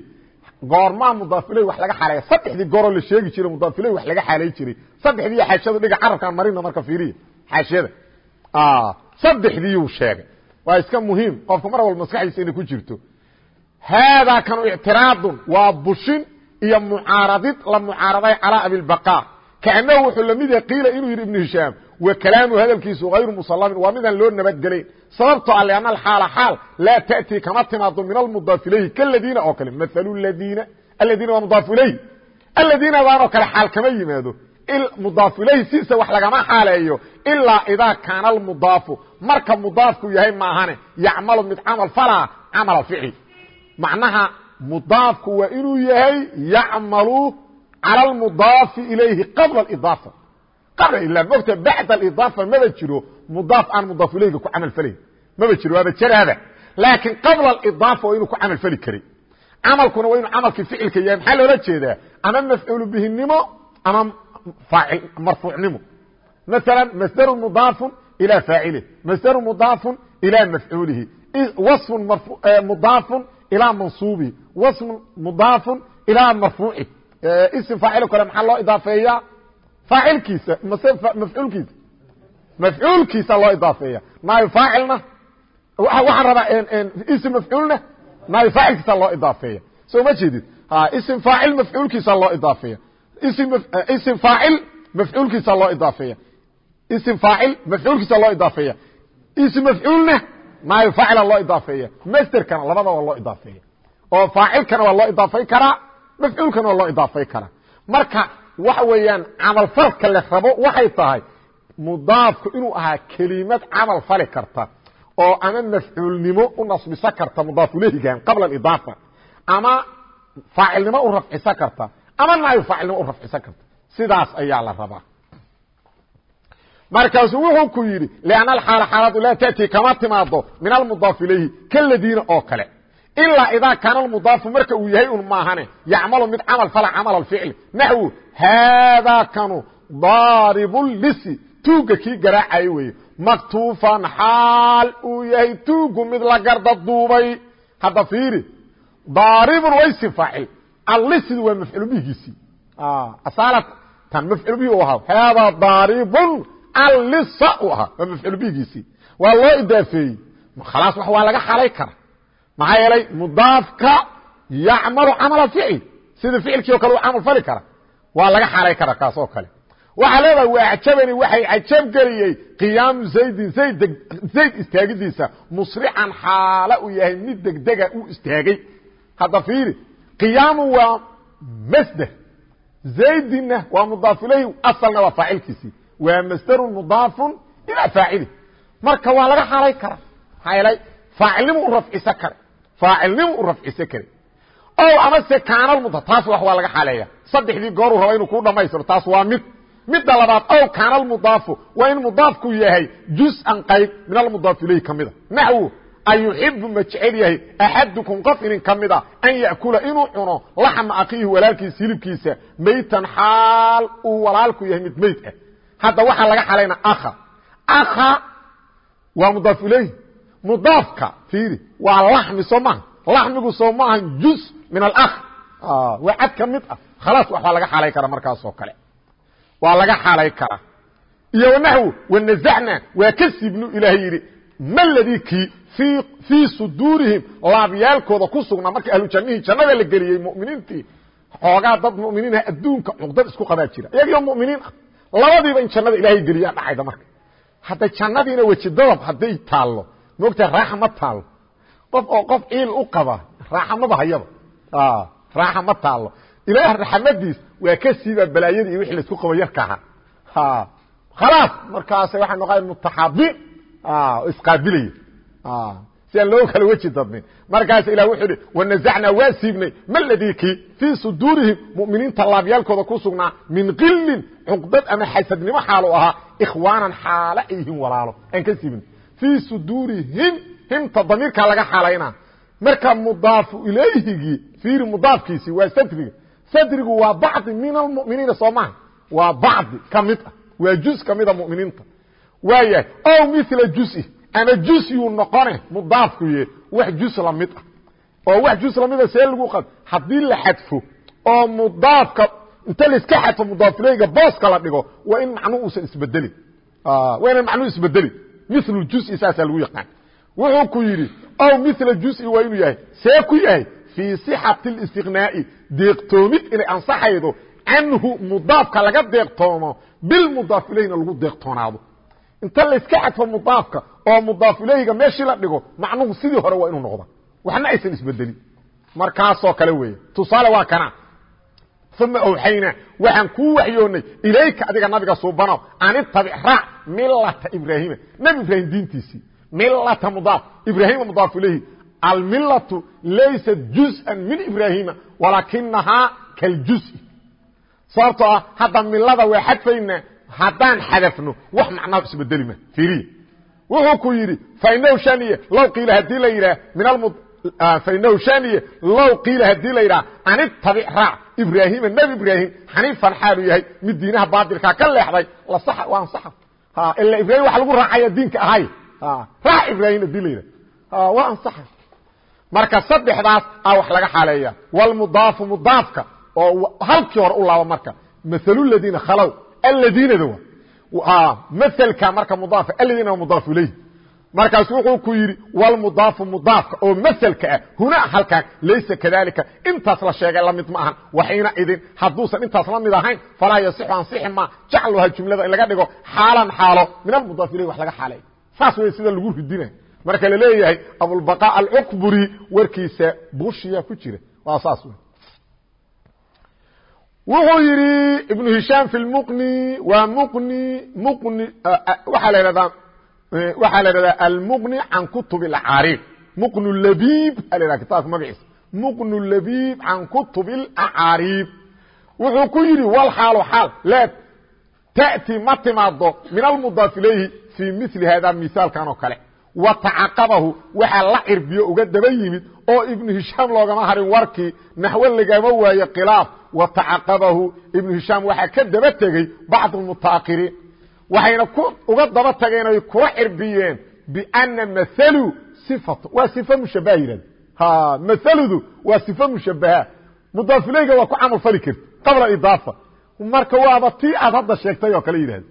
goormaa mudaaf ilayh wax laga xaaleeya saddexdii gooroo la sheegi jiray mudaaf ilayh wax laga xaaleey jiray. Saddexdii xaashiyada dhiga carabkaan marina marka fiiriya xaashiyada saddexdiiyuu sheegay. Waa iska muhiim. Qofka mar walba maskaxdiisa inay ku jirto. Haadaa kanu ictiraadun. Waa bushin iyo mucaaradid la mucaaraday calaa abilbaqa kaanahu wuxuu la mid yahay qiila inuu yidhi ibnu hishaam kalaamu hadalkiisu hayru musallamin waa midaan loo nabadgelayn. Sababto a lianna alxaala xaal laa ta'tii kama timaado min almudaaf ilayhi kaladiina oo kale maalu ladiina aladiina waa mudaaf ilayhi. Aladiinadaanoo kale xaal kama yimaado. Mudaaf ilayhi siisa wax lagama xaaleeyo. Ilaa idaa kaana almudaafu marka mudaafku yahay maahane yacmalu mid camal falaa camal ficli macnaha mudaafku waa inuu yahay yacmalu cala almudaafi ilayhi qabla idaafa qabla ila mogta bacda alidaafa maba jiro mudaaf aan mudaaf ilayga ku camal falayn maba jiro waaba jaraada laakiin qabla alidaafa waa inuu ku camal fali karay camalkuna waa inuu camalkii ficilka yahay maxaa loola jeedaa ama mafcuulu bihinimo ama aacil marfuucnimo maala masdaru mudaafu ilى faacilih masdaru mudaafu ilى mafcuulihi waصfu mudaafu ilى mansuubihi waصfu mudaafu ilى marfuucih ism faacilo kale maxaa loo idaafeeya Faacilkiisa mase mafcuulkiisa. Mafcuulkiisa loo idaafeeya naayo faacilna waxaan rabaa ism mafcuulna naayo faacilkiisa loo idaafeeya soo ma jeedid ism faacil mafcuulkiisa loo idaafeeya ism faacil mafcuulkiisa loo idaafeeya ism faacil mafcuulkiisa loo idaafeeya ism mafcuulna naayo faacila loo idaafeeya masderkana labada waa loo idaafeeya oo faacilkana waa loo idaafay karaa mafcuulkana waa loo idaafay karaa. Marka waxa weeyaan camalfalka la rabo waxay tahay mudaafku inuu ahaa kelimad camal fali karta oo ama mafcuulnimo u nasbisan karta mudaafku lehigan qabla idaafa ama faacilnimo u rafcisan karta ama naayo faacilnimo u rafcisan karta. Sidaas ayaa la rabaa. Markaasuu wuxuu ku yidhi lanna alxaal xaaladu laa taأtii kama timaado min almudaaf ilayhi kaladiina oo kale ilaa idaa kaana almudaafu marka uu yahay un maahane yacmalu mid camal fala camal اficl naxwu haadaa kanu daaribu lisi. Tuuga kii garaacayo weeye. Maktuufan xaal uu yahay tuugu mid la garda duubay. Hadda fiiri daaribun waysi faacil. Allisidu waa mafcuul bihigiisii asaalat tan mafcuul bihi u ahaa. Haadaa daaribun allisa u ahaa. Waa mafcuul bihigiisii waa loo idaafeeyey. Khalaas wax waa laga xalay kara maxaa yeelay mudaafka yacmalu camala ficil. Sida ficilkii o kale u camal fali kara. Waa laga xalay kara kaas oo kale. Waxaa leedahay waa acjabani waxay cajab geliyey qiyaamu zaydin zayd zayd istaagidiisa musrican xaala uu yahay mid degdega u istaagay. Hadda fiiri qiyaamu waa masder. Zaydinna waa mudaaf ilayhi asalna waa faacilkiisii waa masderun mudaafun ilaa faacili. Marka waa laga xalay kara. Maxaa yeelay faacilnimu u rafcisan kare faacilnimu u rafcisan kare o amase kaanalmuda taas wax waa laga xaleeya saddexdii gooruu raba inuu ku dhamaystiro taas waa mid midda labaad ow kaana almudaafu waa in mudaafku yahay juz-an qayb min almudaaf ilayhi ka mida naxwu ayuxibu ma jecel yahay axadukum qof inin ka mida an ya'kula inuu cuno laxma akiihi walaalkiisa hilibkiisa maytan xaal uu walaalku yahay mid meyd ah hadda waxaa laga xalayna akha akha waa mudaaf ilayhi mudaafka. Fiiri waa laxmi soo maaha. Laxmigu soo maaha juz min alakh waa cad ka mid ah. Khalaas waxbaa laga xalay kara markaas oo kale. Waa laga xalay karaa. Iyo naxwu wanazacna waa ka siibnu ilaahay yidhi ma ladii kii fii suduurihim laabyaalkooda ku sugnaa marka ahlu jannihii jannada la geliyey muminiintii xoogaa dad muminiinah adduunka cuqdad isku qabaa jira. Iyagiyo muminiin ah. Labadiiba in jannada ilaahay geliyaa dhacayda marka. Hadda jannadiina weji dadab hadday taallo moogtaa raaxa ma taallo qof oo qof ciil u qaba raaxa maba hayaba raaxa ma taallo ilaah raxmadiis waa ka siiba balaayadii iyo wixii la isku qabo yarka ahaa khalaas markaas waxay noqoa mutaxaabiin isqaabilaya si aan loo kala weji dadnin markaas ilah wuxuu hi wanazacnaa waa siibnay. Ma ladii kii fii suduurihim mu'miniinta laabyaalkooda ku sugnaa min qilin cuqdad ama xasadnimo xaalu ahaa ikhwaanan xaala ay yihiin walaalo. Aan ka siibnay fii suduurihim himta damiirkaa laga xaalaynaa marka mudaafu ilayhigii fiiri mudaafkiisii waa sadriga. Sadrigu waa bacdi min almuminiina soo maha. Waa bacdi ka mid ah. Waa juz ka mida muminiinta. Waayahay ow mila juzi. Ama juzyuu noqone mudaafkuye wax juz la mid ah. Oo wax juz lamida see lagu qad haddii la xadfo oo mudaafka inta laiska xadfo mudaafuleyga booska la dhigo waa in macnuu uusan isbedelin. Waa inaan macnuu isbedelin milu juzi saasaa lagu yaqaan. Wuxuu ku yidhi ow mila juzi waa inuu yahay see ku yahay fii صixati اlistiqnaa'i deeqtoomid inay ansaxaydo canhu mudaafka laga deeqtoomo bilmudaaf ilayhina lagu deeqtoonaado. Inta layska xadfo mudaafka oo mudaaf ilayhiga meeshii la dhigo macnuhu sidii hore waa inuu noqda waxna aysan isbedelin uma awxayna waxaan kuu waxyoonnay ilayka adiga nabiga suubano an itabic raac milata ibrahima nebi ibraahim diintiisii milata mudaaf ibraahima mudaaf ilayhi almilatu laysat juzءa min ibraahima walakinahaa kaljuز'i sababtoo ah hadda milada waa xadfayna haddaan xadafno wax macnaa isbedeli ma iriya wuxuu ku yidhi fainahu shaniye low qiila haddii la yidhaah min shaniye low qiila haddii la yidhaah anittabic raac ibraahima nebi ibraahim xaniifan xaalu yahay mid diinaha baatilkaa ka leexday waa ansaxa ila ibrahim waxa lagu raacaya diinka ahay raac ibraahim haddii la yidhah waa ansaxa marka saddexdaas a wax laga xaaleeya wlmudaafu mudaafka oo halkii hore u laabo marka malu ladiina khalow aladiinada wa mlka marka mudaafa aladiina mudaaf ilayh markaasu wuxuu ku yidhi wlmudaafu mudaafka oo mlka ah. Huna halkan laysa kadalika intaas la sheegay la mid ma ahan. Waxayna idin hadduusan intaas la mid ahayn falaa yasixu ansixi ma. Jacluha jumlada in laga dhigo xaalan xaalo min almudaaf ilayh wax laga xaaleeyo saas wey sida lagu ridina marka la leeyahay abulbaqa alcukburi warkiisa bushiya ku jira. Waa saas w wuxuu yidhi ibnu hishaam fi lmuqni waa muqni muqni waxaa la ihahdaa waxaa la ihahdaa almuqni can kutub اlacaariib muqnu labiib a la hahda kitabka magaciisa. Muqnu labiib can kutub اlacaariib wuxuu ku yidhi wal xaal laa ta'ti ma timaado min almudaaf ilayhi fii mili hada misaalkan oo kale. Wa tacaqabahu waxaa la cirbiyo uga daba yimid oo ibnu hishaam loogama harin warkii naxwo lagama waaye khilaaf. Wa tacaqabahu ibnu hishaam waxaa ka daba tegey bacd mutaakiriin waxayna uga daba tageen oy kula cirbiyeen biana maalu sifatu waa sifa mushabaha yidhahda maaludu waa sifa mushabaha mudaafileyga waa ku camal fali karti qabla idaafa marka waaba tii aad hadda sheegtay oo kale yidhahda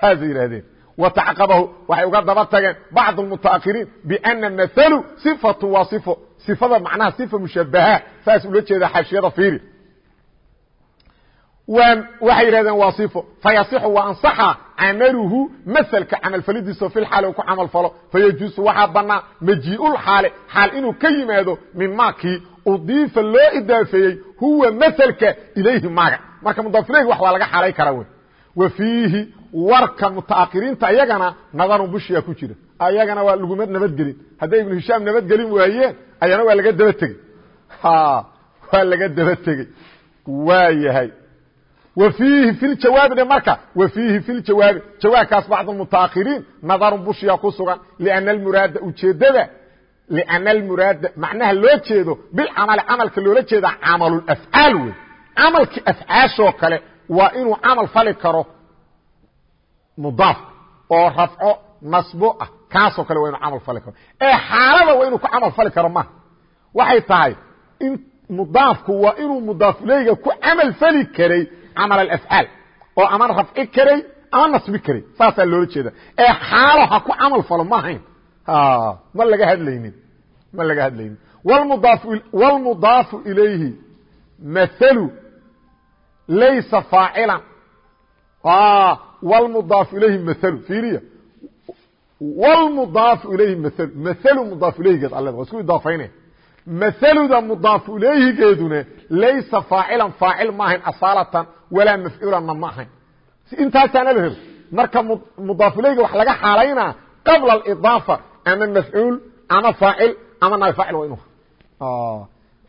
saasay yidhahdeen وتcqبhu waxay uga daba tageen bعض المتaأkhiرiin بأنa mثlu صفة waa صفo صفada macnaha صفة مشhaبهa saas ula jeeda xaشhyada فiiri waxay yidhahdeen waa صifo fayaصixu waa ansaxa camaluhu maselka camal falidiisa fi lxaali u ku camal falo. Fayajuusu waxaa bannaan majiiulxaale xaal inuu ka yimaado min maakii udiifa loo idaafeeyey huwa maselka ilayhi maaga. Marka mudaafileyhi wax waa laga xalay karaa wey. Wa fiihi warka mutaakiriinta iyagana nadarun bushiyaa ku jira. Ayagana waa laguma nabadgelin. Hadday ibnu hishaam nabadgelin waayeen ayana waa laga daba tegey waa laga daba tegey waayahay fiihi fi ljawaabi marka wa fiihi fi ljawaabi jawaabkaas bacd mutaakiriin nadarun bushiya ku sugan liana almuraada ujeedada liana almuraada macnaha loo jeedo bilcamali camalka loola jeeda camalulafcaal wey camalkii afcaashoo kale waa inuu camal fali karo mudaaf oo rafco nasbo ah kale waa inu camal fali karo. Ee xaalada waa inuu ku camal fali karo maha waxay tahay in mudaafku waa inuu mudaafuleyga ku camal fali karay camal alafcaal oo ama rafci karay ama nasbi karay saasaa loola jeeda ee xaalo ha ku camal falo ma ahayn ma laga hadlaynin ma laga hadlaynin wlmudaafu ilayhi malu laysa faacila wlmudaafu ilayhi malu fiiriya wlmudaafu ilayhi malu malu mudaafu ilayhigeed alle isku idaafaynaya maluda mudaafu ilayhigeeduna laysa faacilan faacil ma ahayn asaalatan walaa mafcuulanna ma ahayn. Intaasaana la helo marka mudaafu ilayhiga wax laga xaalaynaa qabla alidaafa ama mafcuul ama faacil ama naay faacil waa inu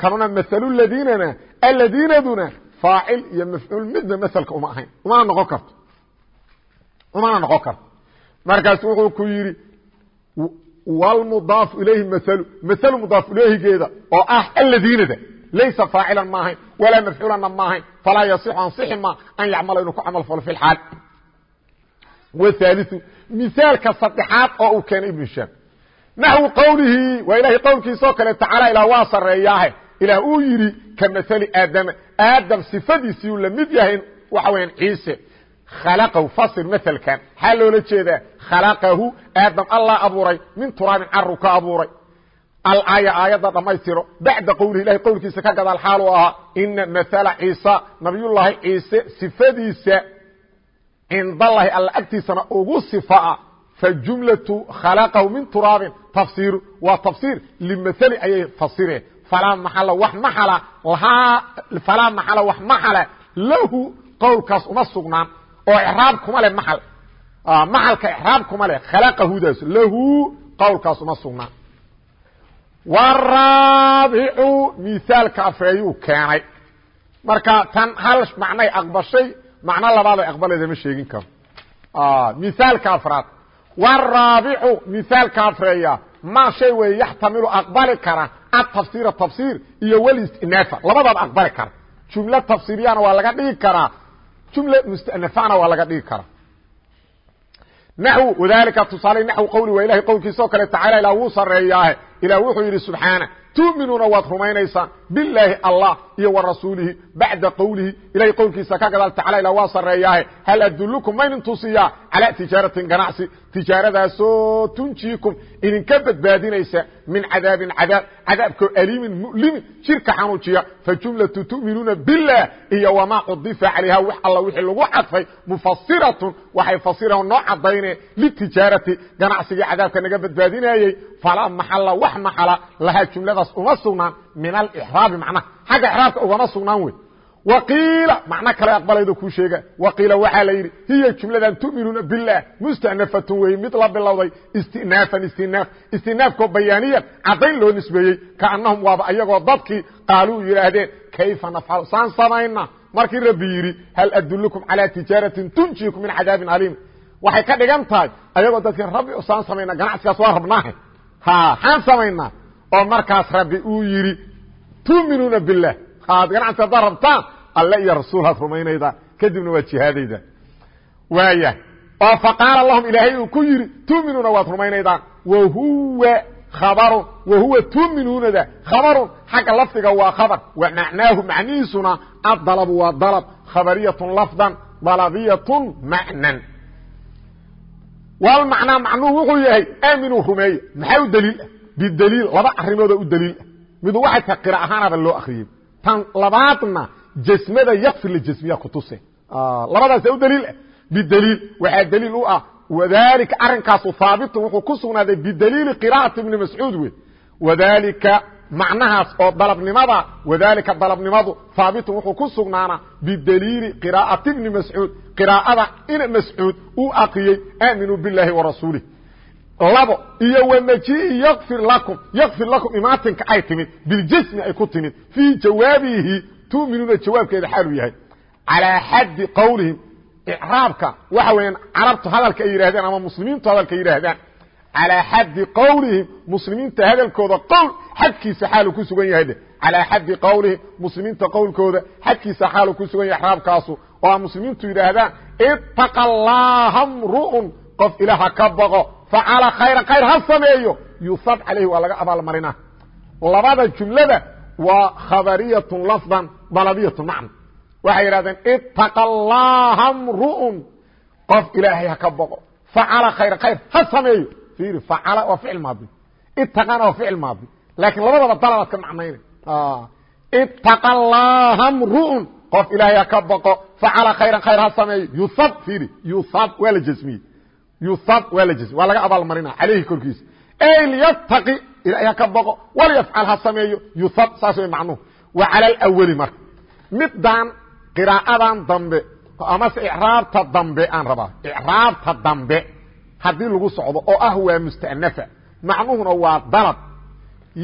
kanuna malu ladinana aladiinaduna faacil iyo mafcuul midna mlka uma ahayn. Umana noqon karto. Umana noqon karto. Markaas wuxuu ku yidhi wlmudaafu ilayhi mlu mlu mudaaf ilayhigeeda oo ah aladiinada laysa faacilan ma ahayn walaa mafcuulanna ma ahayn falaa yasixu ansixi ma an yacmala inuu ku camal falo fi xaal whaaliu misaalka saddexaad oo uu keenay ibnu hishaam naxwu qowlihi waa ilahay qowlkiisoo kale tacaala ilaah waa sareeyaahe ilaah uu yidhi ka maali aadama aadam sifadiisiiu la mid yahay waxa weyaan ciise khalaqahu fasir maalkan maxaa loola jeedaa khalaqahu aadam allah abuuray min turaabin caru ka abuuray alaaya aayadda dhammaystiro bacda qowlihi ilahay qowlkiisa ka gadaal xaaluu ahaa ina maala ciisa. Nabiyullaahi ciise sifadiisa cindallahi alla agtiisana ugu sifaa fajumlatu khalaqahu min turaabin. Tafsiiru waa tafsiir limaali ayay fasireen falaa maxala wax maxala lahaa falaa maxala wax maxala lahu qowlkaas uma sugnaan oo icraab kuma leh maxal. Maxalka ixraab kuma leh khalaqahudaas waraabicu mithaalka afreeyuu keenay. Marka tan hal macnay aqbashay macno labaaday aqbalayda ma sheegin karo. Mithaalka afraad. Waraabicu mithaalka afreeya ma shay weeye yaxtamilu aqbali kara atafsiira tafsiir iyo wlistinafa labadaaba aqbali kara. Jumlo tafsiiriyana waa laga dhigi karaa. Jumla mustanafana waa laga dhigi karaa naxw wadalika tusaale naxw qowli waa ilahay qowlkiisa oo kale tacala ilaa wuu sareeyaahe ilah wuxuu yidhi subxaana tu'minuuna waad rumaynaysaan bilaahi allah iyo wa rasuulihi bacda qowlihi ilahay qowlkiisa ka gadaal tacala ila waa sareeyaahe hal adulukum maydin tusiyaa calaa tijaaratin ganacsi. Tijaaradaasoo tunjiikum idinka badbaadinaysa min cadaabin cadaab. Cadaabkoo aliimin mu'limin jirka xanuujiya fa jumlatu tu'minuuna bilah iyo wamaa cudifa calayha wax alla wixii lagu cadfay mufasiratun waxay fasiraan noo cadayne litijaarati ganacsigii cadaabka naga badbaadinayey falaa maxala wax maxala lahaa jumladaas uma sugnaan min alixraabi macnaha xagga ixraabka ugama sugnaan wey waqiila macno kale aqbalaydo kuu sheega waqiila waxaa la yidhi hiya jumladan tu'minuuna bilah mustanafatun weeye mid la bilowday istinaafan istinaaf istinaafkoo bayaaniyan caddayn loo nisbeeyey kaanahum waaba ayagoo dadkii qaaluu yidhaahdeen kayfa nafcalu saan samayna markii rabbi yidhi hal adulukum calaa tijaaratin tunjiikum min cadaabin aliim waxay ka dhigan tahay ayagoo dadkii rabbi saan samayna ganacsigaas waa rabnaahe ha xaan samaynaa oo markaas rabbi uu yidhi tu'minuuna bilah ad ganacsi rabtaan alle iyo rasuulaad rumaynayda kadibna waad jihaadayda. Waaya oo faqaala lahum ilaahay uu ku yidhi tu'minuuna waad rumaynaydaan wahuwa khabarun wahuwa tu'minuunada khabarun xagga lafdiga waa khabar wa macnaahu macnihiisuna adalabu waa dalab khabariyatun lafdan dalabiyatun macnan walmacnaa macnuhu wuxuu yahay aaminuu rumeeye maxaa u daliilah bidaliil laba arimoodoo u daliilah midu waxay ta qira ahaanaba loo akriyey tan labaadna jasmada yakfir la jasmiya kutuse. Labadaasa u daliil. Ah bidaliil waxaa daliil u ah wadalika arinkaasu haabitun wuxuu ku sugnaaday bidaliili qira'ati ibni mascuud wey wadalika macnahaas oo dalabnimada wadalika dalabnimadu haabitun wuxuu ku sugnaanaa bidaliili qira'ati ibni mascuud qiraa'ada in mascuud uu aqriyey aaminuu biاllahi warasuulih labo iyo wmajii ykfir lakum ykfir lakum imaatinka ay timid biljasmi ay ku timid fii jawaabihi tu'minuuna jawaabkeeda xaaluu yahay. Calaa xaddi qowlihim icraabka waxa weeyaan carabtu hadalka ay yidhahdeen ama muslimiintu hadalka ay yidhaahdaan calaa xaddi qowlihim muslimiinta hadalkooda qowl xadkiisa xaaluu ku sugan yahay calaa xaddi qowlihim muslimiinta qowlkooda xadkiisa xaaluu ku sugan yahay icraabkaasu oo muslimiintu yidhaahdaan ittaqa allaha mru'un qof ilaaha ka baqo facala khayra khayr ha sameeyo yusab calayhi waa laga abaalmarina labada jumlada waa khabariyatun lafdan dalabiyatun macna waxay yidhahdeen ittaqa allaha mru'un qof ilaahay ha ka baqo facala khayra fiiri facala waa ficil maadi ittaqana waa ficil maadi laakiin labadaba dalabaad ka macnayna ittaqa allaha mru'un. Qof ilaahay ha ka baqo facala khayra khayr ha sameeyo. Yusab fiiri. Yusab waa la jasmiyey. Yusab waa la jasmi waa laga abaalmarina calayhi korkiisa. Ey liyataqi ilahay ha ka baqo walyafcal ha sameeyo. Yusab saas way macnuhu. Wa cala alawali marka. Middan qiraa'adan dambe amase icraabta dambe aan rabaa. Icraabta dambe haddii lagu socdo oo ah waa musta'nafa macnuhuna waa dalab.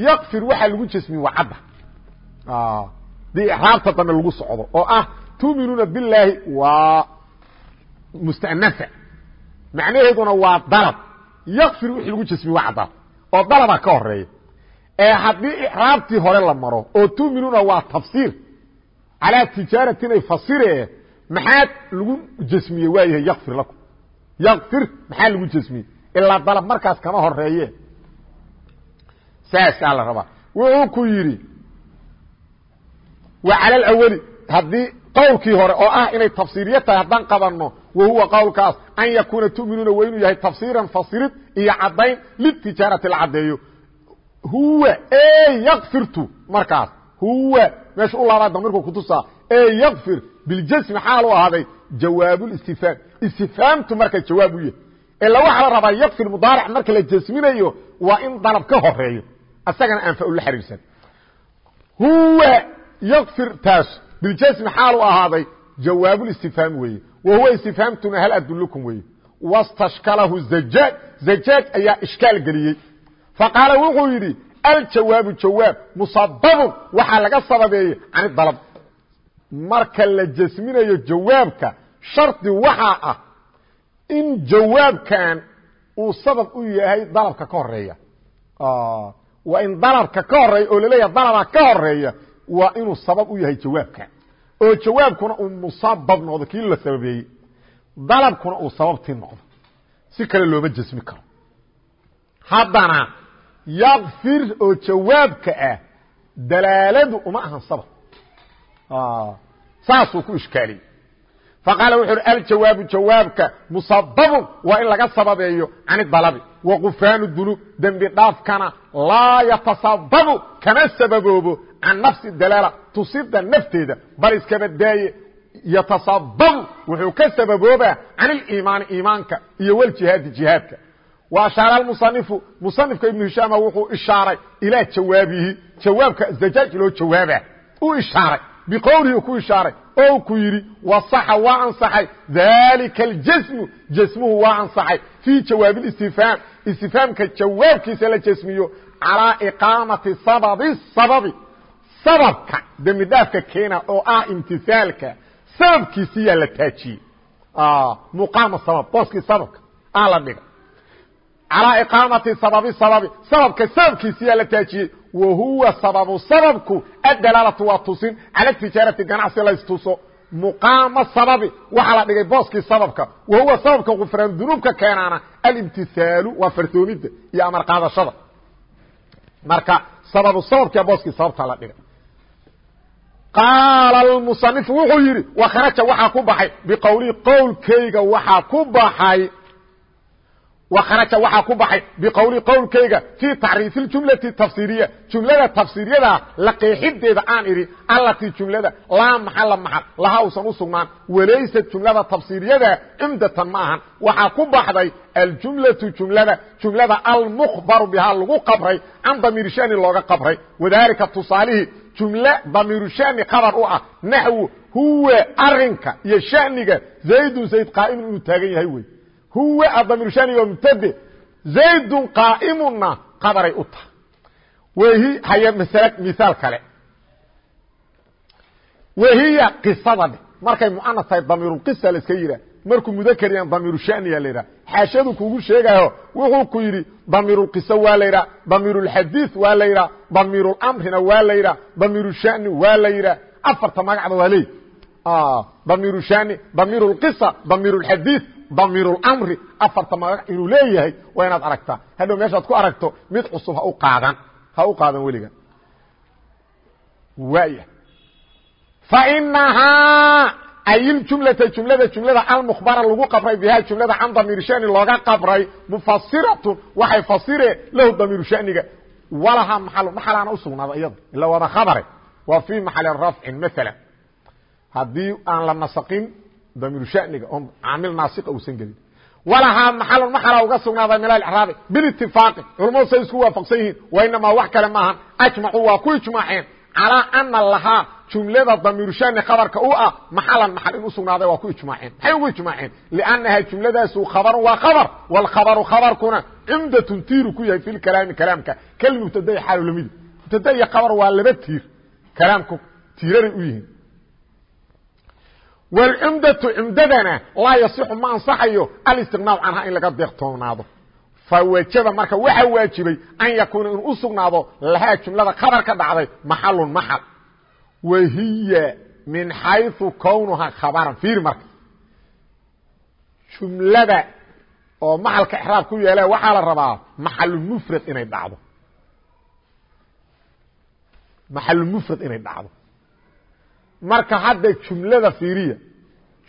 Yakfir waxaa lagu jasmi waa cadda. Dii icraabta dambe lagu socdo oo ah tu'minuuna billaahi waa musta'nafa macnaheeduna waa dalab. Yakfir wixii lagu jasmi waa caddaad oo dalaba ka horreeya ee haddii icraabtii hore la maro oo tu'minuuna waa tafsiir calaa tijaaratin ay fasire maxaad lagu jasmiye waayahay yakfir lakum yakfir maxaa lagu jasmiyey ilaa dalab markaas kama horeeye saasaa la rabaa. Wuxuu ku yidhi wa cala alawali haddii qowlkii hore oo ah inay tafsiiriye tahay haddaan qabanno wa huwa qowlkaas an yakuuna tu'minuuna waa inuu yahay tafsiiran fasirid iyo caddayn litijaarati la caddeeyo. Huwa e yakfirtu markaas huwa meesha u laabaa damirku kutusaa e yakfir biljasmi xaalu ahaaday jawaabulistifhaam istifhaamtu marka jawaab u yahay ila waxaa la rabaa yakfir mudaaric marka la jasminayo waa in dalab ka horeeyo asagana aan fa-ul la xiriirsan. Huwa yakfir taas biljasmi xaalu ahaaday jawaabulistifhaam weeye. Wa huwa istifhaamtuna hal adulukum weeye. Wastashkalahu zajaaj zajaaj ayaa ishkaal geliyey. Faqaala wuxuu yidhi aljawaabu jawaab musababun waxaa laga sababeeyey can dalab. Marka la jasminayo jawaabka shardi waxaa ah in jawaabkan uu sabab u yahay dalabka ka horreeya waa in dalabka ka horreeya oo laleeyaha dalaba ka horreeya waa inuu sabab u yahay jawaabka oo jawaabkuna uu musabab noqdo kii la sababeeyey. Dalabkuna uu sababtii noqdo. Si kale looma jasmi karo. Haddana yakfir oo jawaabka ah dalaaladu uma ahan sabab. Saasuu ku ishkaaliyey faqaala wuxu uhi aljawaabu jawaabka musababun waa in laga sababeeyo can dalabi waqufaanu dunuub dembi dhaafkana laa yatasababu kama sababoobo can nafsi dalaala tusida nafteeda bal iskaba daaye yatasababu wuxuu ka sababoobaa can iliimaani iimaanka iyo waljihaadi jihaadka wa ashaara musanifu musanifka ibnu hishaama wuxuu ishaaray ilaa jawaabihi jawaabka zajaaj loo jawaaba u ishaaray biqowlihi ku oo ku yidhi wasaxa waa ansaxay. Dalika aljasmu jasmuhu waa ansaxay. Fii jawaabi istifhaam istifhaamka jawaabkiisa la jasmiyo calaa iqaamati sababi sababi. Sababka dembi dhaafka keena oo ah imtisaalka sababkiisiyaa la taajiyey. Muqaama sabab booskii sababka aa la dhiga calaa iqaamati sababi sababi sababka sababkiisiyaa la taajiyey wa huwa sababu sababku adalaalatu waa tusin cala tijaarati ganacsi laystuso muqaama sababi waxaa la dhigay booskii sababka wa huwa sababka kufraan dunuubka keenaana alimtisaalu waa farsoomidda iyo amar qaadashada marka sababu sababkia booskii sababta la dhigay qaala musanifu wuxuu yidhi wakharaja waxaa ku baxay biqowlihi qowlkayga waxaa ku baxay وkرaجa waxaa ku baxay بqwلi qowlkayga في تacriiف الجuملaةi تafsيriya جuمlada تafsيriyada la qeexideeda aan idhi alati جuمlada laa maxala maxal laha usan u sugnaan walaysat جuمlada تafsيriyada cمdatan ma ahan waxaa ku baxday الجuمlaةu جuمlada جuمlada almkبر bihaa lagu qabray can damiir shani looga qabray وadalika tusaalihii جuمle damiiru shani khabar u ah naxو huwa arinka iyo shaniga زaydu zayd qaa'imun inuu taagan yahay wey huwa adamiirshaniga mubtade zaydun qaa'imuna qabaray u tahay. Whi haya masale miaal kale. Wahiya qisada dhe markay muanas tahay damiirulqisa la iska yidhah markuu mudakar yahan damiirushaniya la yidhah xaashadu kugu sheegayo wuxuu ku yidhi damiirulqiso waa la yidhah damiirulxadiid waa la yidhah damiirulamrina waa la yidhah damiirushani waa la yidhah afarta magacba waa leey. Damiirushani damiirulqisa damiirulxadiid damiirulmri afarta magac inuu leeyahay waa inaad aragtaa. Hadhow meeshaad ku aragto mid cusub ha u qaadan ha u qaadan weliga. Waaya fainahaa ayljumlata jumlada jumlada almukbara lagu qabray bihaa jumlada can damiir shani looga qabray mufasiratun waxay fasire lahu damiiru shaniga. Walahaa maal maxalaana usugnaada iyada ila waada khabare. Waa fii maxali rafcin maala haddii aan la nasaqin damiiru shaniga oon caamil naasiqa uusan gelin. Walahaa maxalun maxala uga sugnaaday min alraabi bilitifaaqi culamadu say isku waafaqsan yihiin wainamaa wax kale maahan. Ajmacuu waa ku ijmaaceen. Calaa ana lahaa jumlada damiiru shani khabarka u ah maxalan maxal in usugnaaday waa ku ijmaaceen. Maxay ugu ijmaaceen? Liannaha jumladaasu khabarun waa khabar waalkhabaru khabarkuna cumdatun tiiru ku yahay fi lkalaami kalaamka. Kalmubtadai xaalu lamidi mubtada iyo khabar waa laba tiir. Kalaamku tiiraray u yihiin wlcumdau cumdadana laa yasixu ma ansaxayo alistiqnaab canha in laga deeqtoonaado fawajaba marka waxaa waajibay an yakuuna in u sugnaado lahaa jumlada khabar ka dhacday maxalun maxal wahiya min xayu kownuhaa khabaran iir marka jumlada oo maxalka exraab ku yaalla waxaa la rabaa maalmufrad inay dhacdo maxalumufrad inay dhacdo marka hadda jumlada fiiriya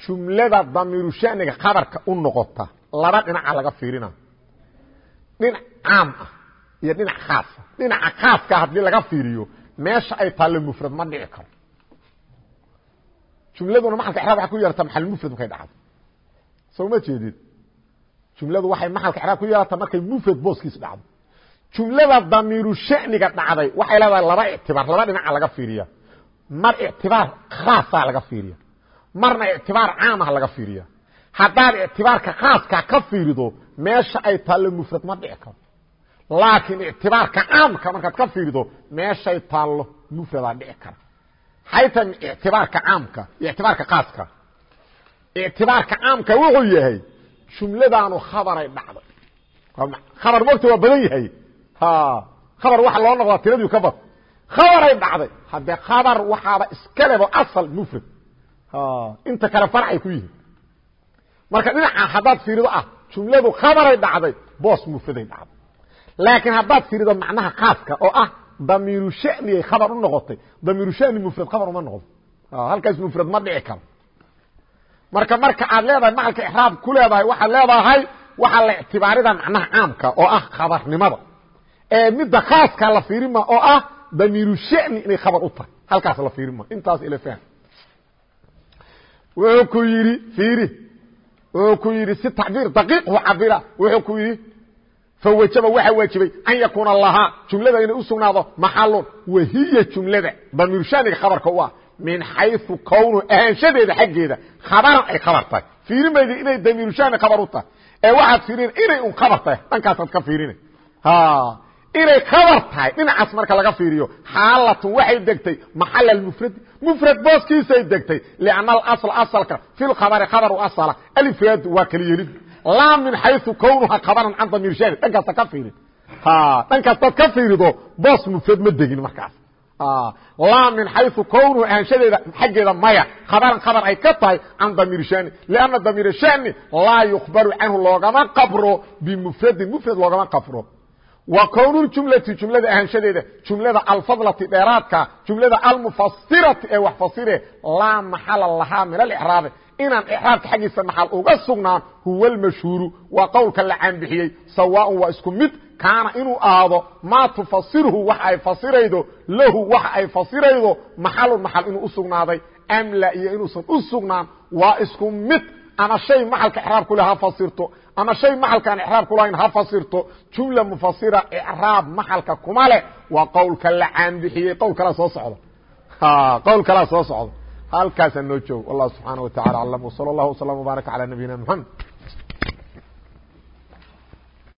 jumlada damiiru shaniga khabarka u noqota laba dhinaca laga fiirina. Dhinac caam ah iyo dhinac khaasa dhinaca khaaska haddii laga fiiriyo meesha ay taallo mufrad ma dhici karo. Jumladuna maxalka exraab waxay ku yeelata maxal mufrad markay dhacdo. Soo ma jeedid? Jumladu waxay maxalka exraab ku yeelata markay mufrad booskiis dhacdo. Jumlada damiiru shaniga dhacday waxay leedahay laba ictibaar laba dhinaca laga fiiriya mar ictibaar khaasaa laga fiiriya marna ictibaar caamah laga fiiriya haddaad ictibaarka khaaska ka fiirido meesha ay taallo mufrad ma dhici karo. Laakiin ictibaarka caamka markaad ka fiirido meeshay taallo mufradaa dhici kara xayta ictibaarka caamka ictibaarka khaaska. Ictibaarka caamka wuxuu yahay jumladaanu khabaray dhacday khabar mogta waa badan yahay. Khabar waxa loo noqdaa tiradii ka bad khabaray dhacday. Haddee khabar waxaaba iska lebo asal mufrad. Inta kale farcay ku yihiin. Marka dhinaca haddaad fiirido ah jumladu khabaray dhacday boos mufraday dhacday. Laakiin haddaad fiirido macnaha khaaska oo ah damiiru shaniyay khabar u noqotay. Damiiru shani mufrad khabar uma noqdo. Halkaas mufrad ma dhici karo. Marka marka aad leedahay macalka ixraab ku leedahay waxaad leedahay waxaa la ictibaarida macnaha caamka oo ah khabarnimada. Ee midda khaaska la fiirima oo ah damiiru shani inay khabar u tahay. Halkaas la fiirima intaas ila fahm wuxuu ku yidhi fiiri. Wuxuu ku yidhi si tacbiir daqiiqhu cabira wuxuu ku yidhi fawajaba waxaa waajibay an yakuuna lahaa jumlada inay u sugnaado maxalun wahiya jumlada. Damiiru shaniga khabarka u ah min xayu kownu ahaanshadeeda xaggeeda khabaran ay khabar tahay. Fiiri maydi inay damiiru shani khabar u tahay. Ee waxaad fiirin inay un khabar tahay dhankaasaad ka fiirina inay khabar tahay dhinacaas marka laga fiiriyo xaalatun waxay degtay maxala mufradi mufrad booskiisay degtay lianna alasl asalka fi lkhabari khabaru asala alifraadu waa kala yelid laa min xayu kownuha khabaran can damiir shani dhankaasta ka fiirin dhankaastaad ka fiirido boos mufrad ma degin markaas. Laa min xayu kownuhu ahaanshadeeda xaggeeda maya khabaran khabar ay ka tahay can damiir shani lianna damiir shani laa yukbaru canhu loogama qabro bimufradin mufrad loogama qabro wa kownljumlati jumlada ahaanshadeeda jumlada alfadlati dheeraadka jumlada almufasirati ee wax fasire laa maxala lahaa min alicraabi inaan icraabka xaggiisa maxal uga sugnaan huwa almashhuuru waa qowlka la caanbixiyey sawaaءn waa isku mid kaana inuu aado maa tufasirhu waxa ay fasiraydo lahu waxa ay fasiraydo maxalun maxal inuu u sugnaaday amla iyo inuusan u sugnaan waa isku mid. Ama shay maxalka icraab ku leh ha fasirto ama shay maxalkaan icraab ku lahayn ha fasirto jumla mufasira icraab maxalka kuma leh waa qowlka la caanbixiyey. Qowl kalaa soo socda qowl kalaa soo socda halkaasaa noo joogo. Wallahu subxaana wa tacala aclam. Wsala allahu wslam wbaarak calى nabiyina mxamed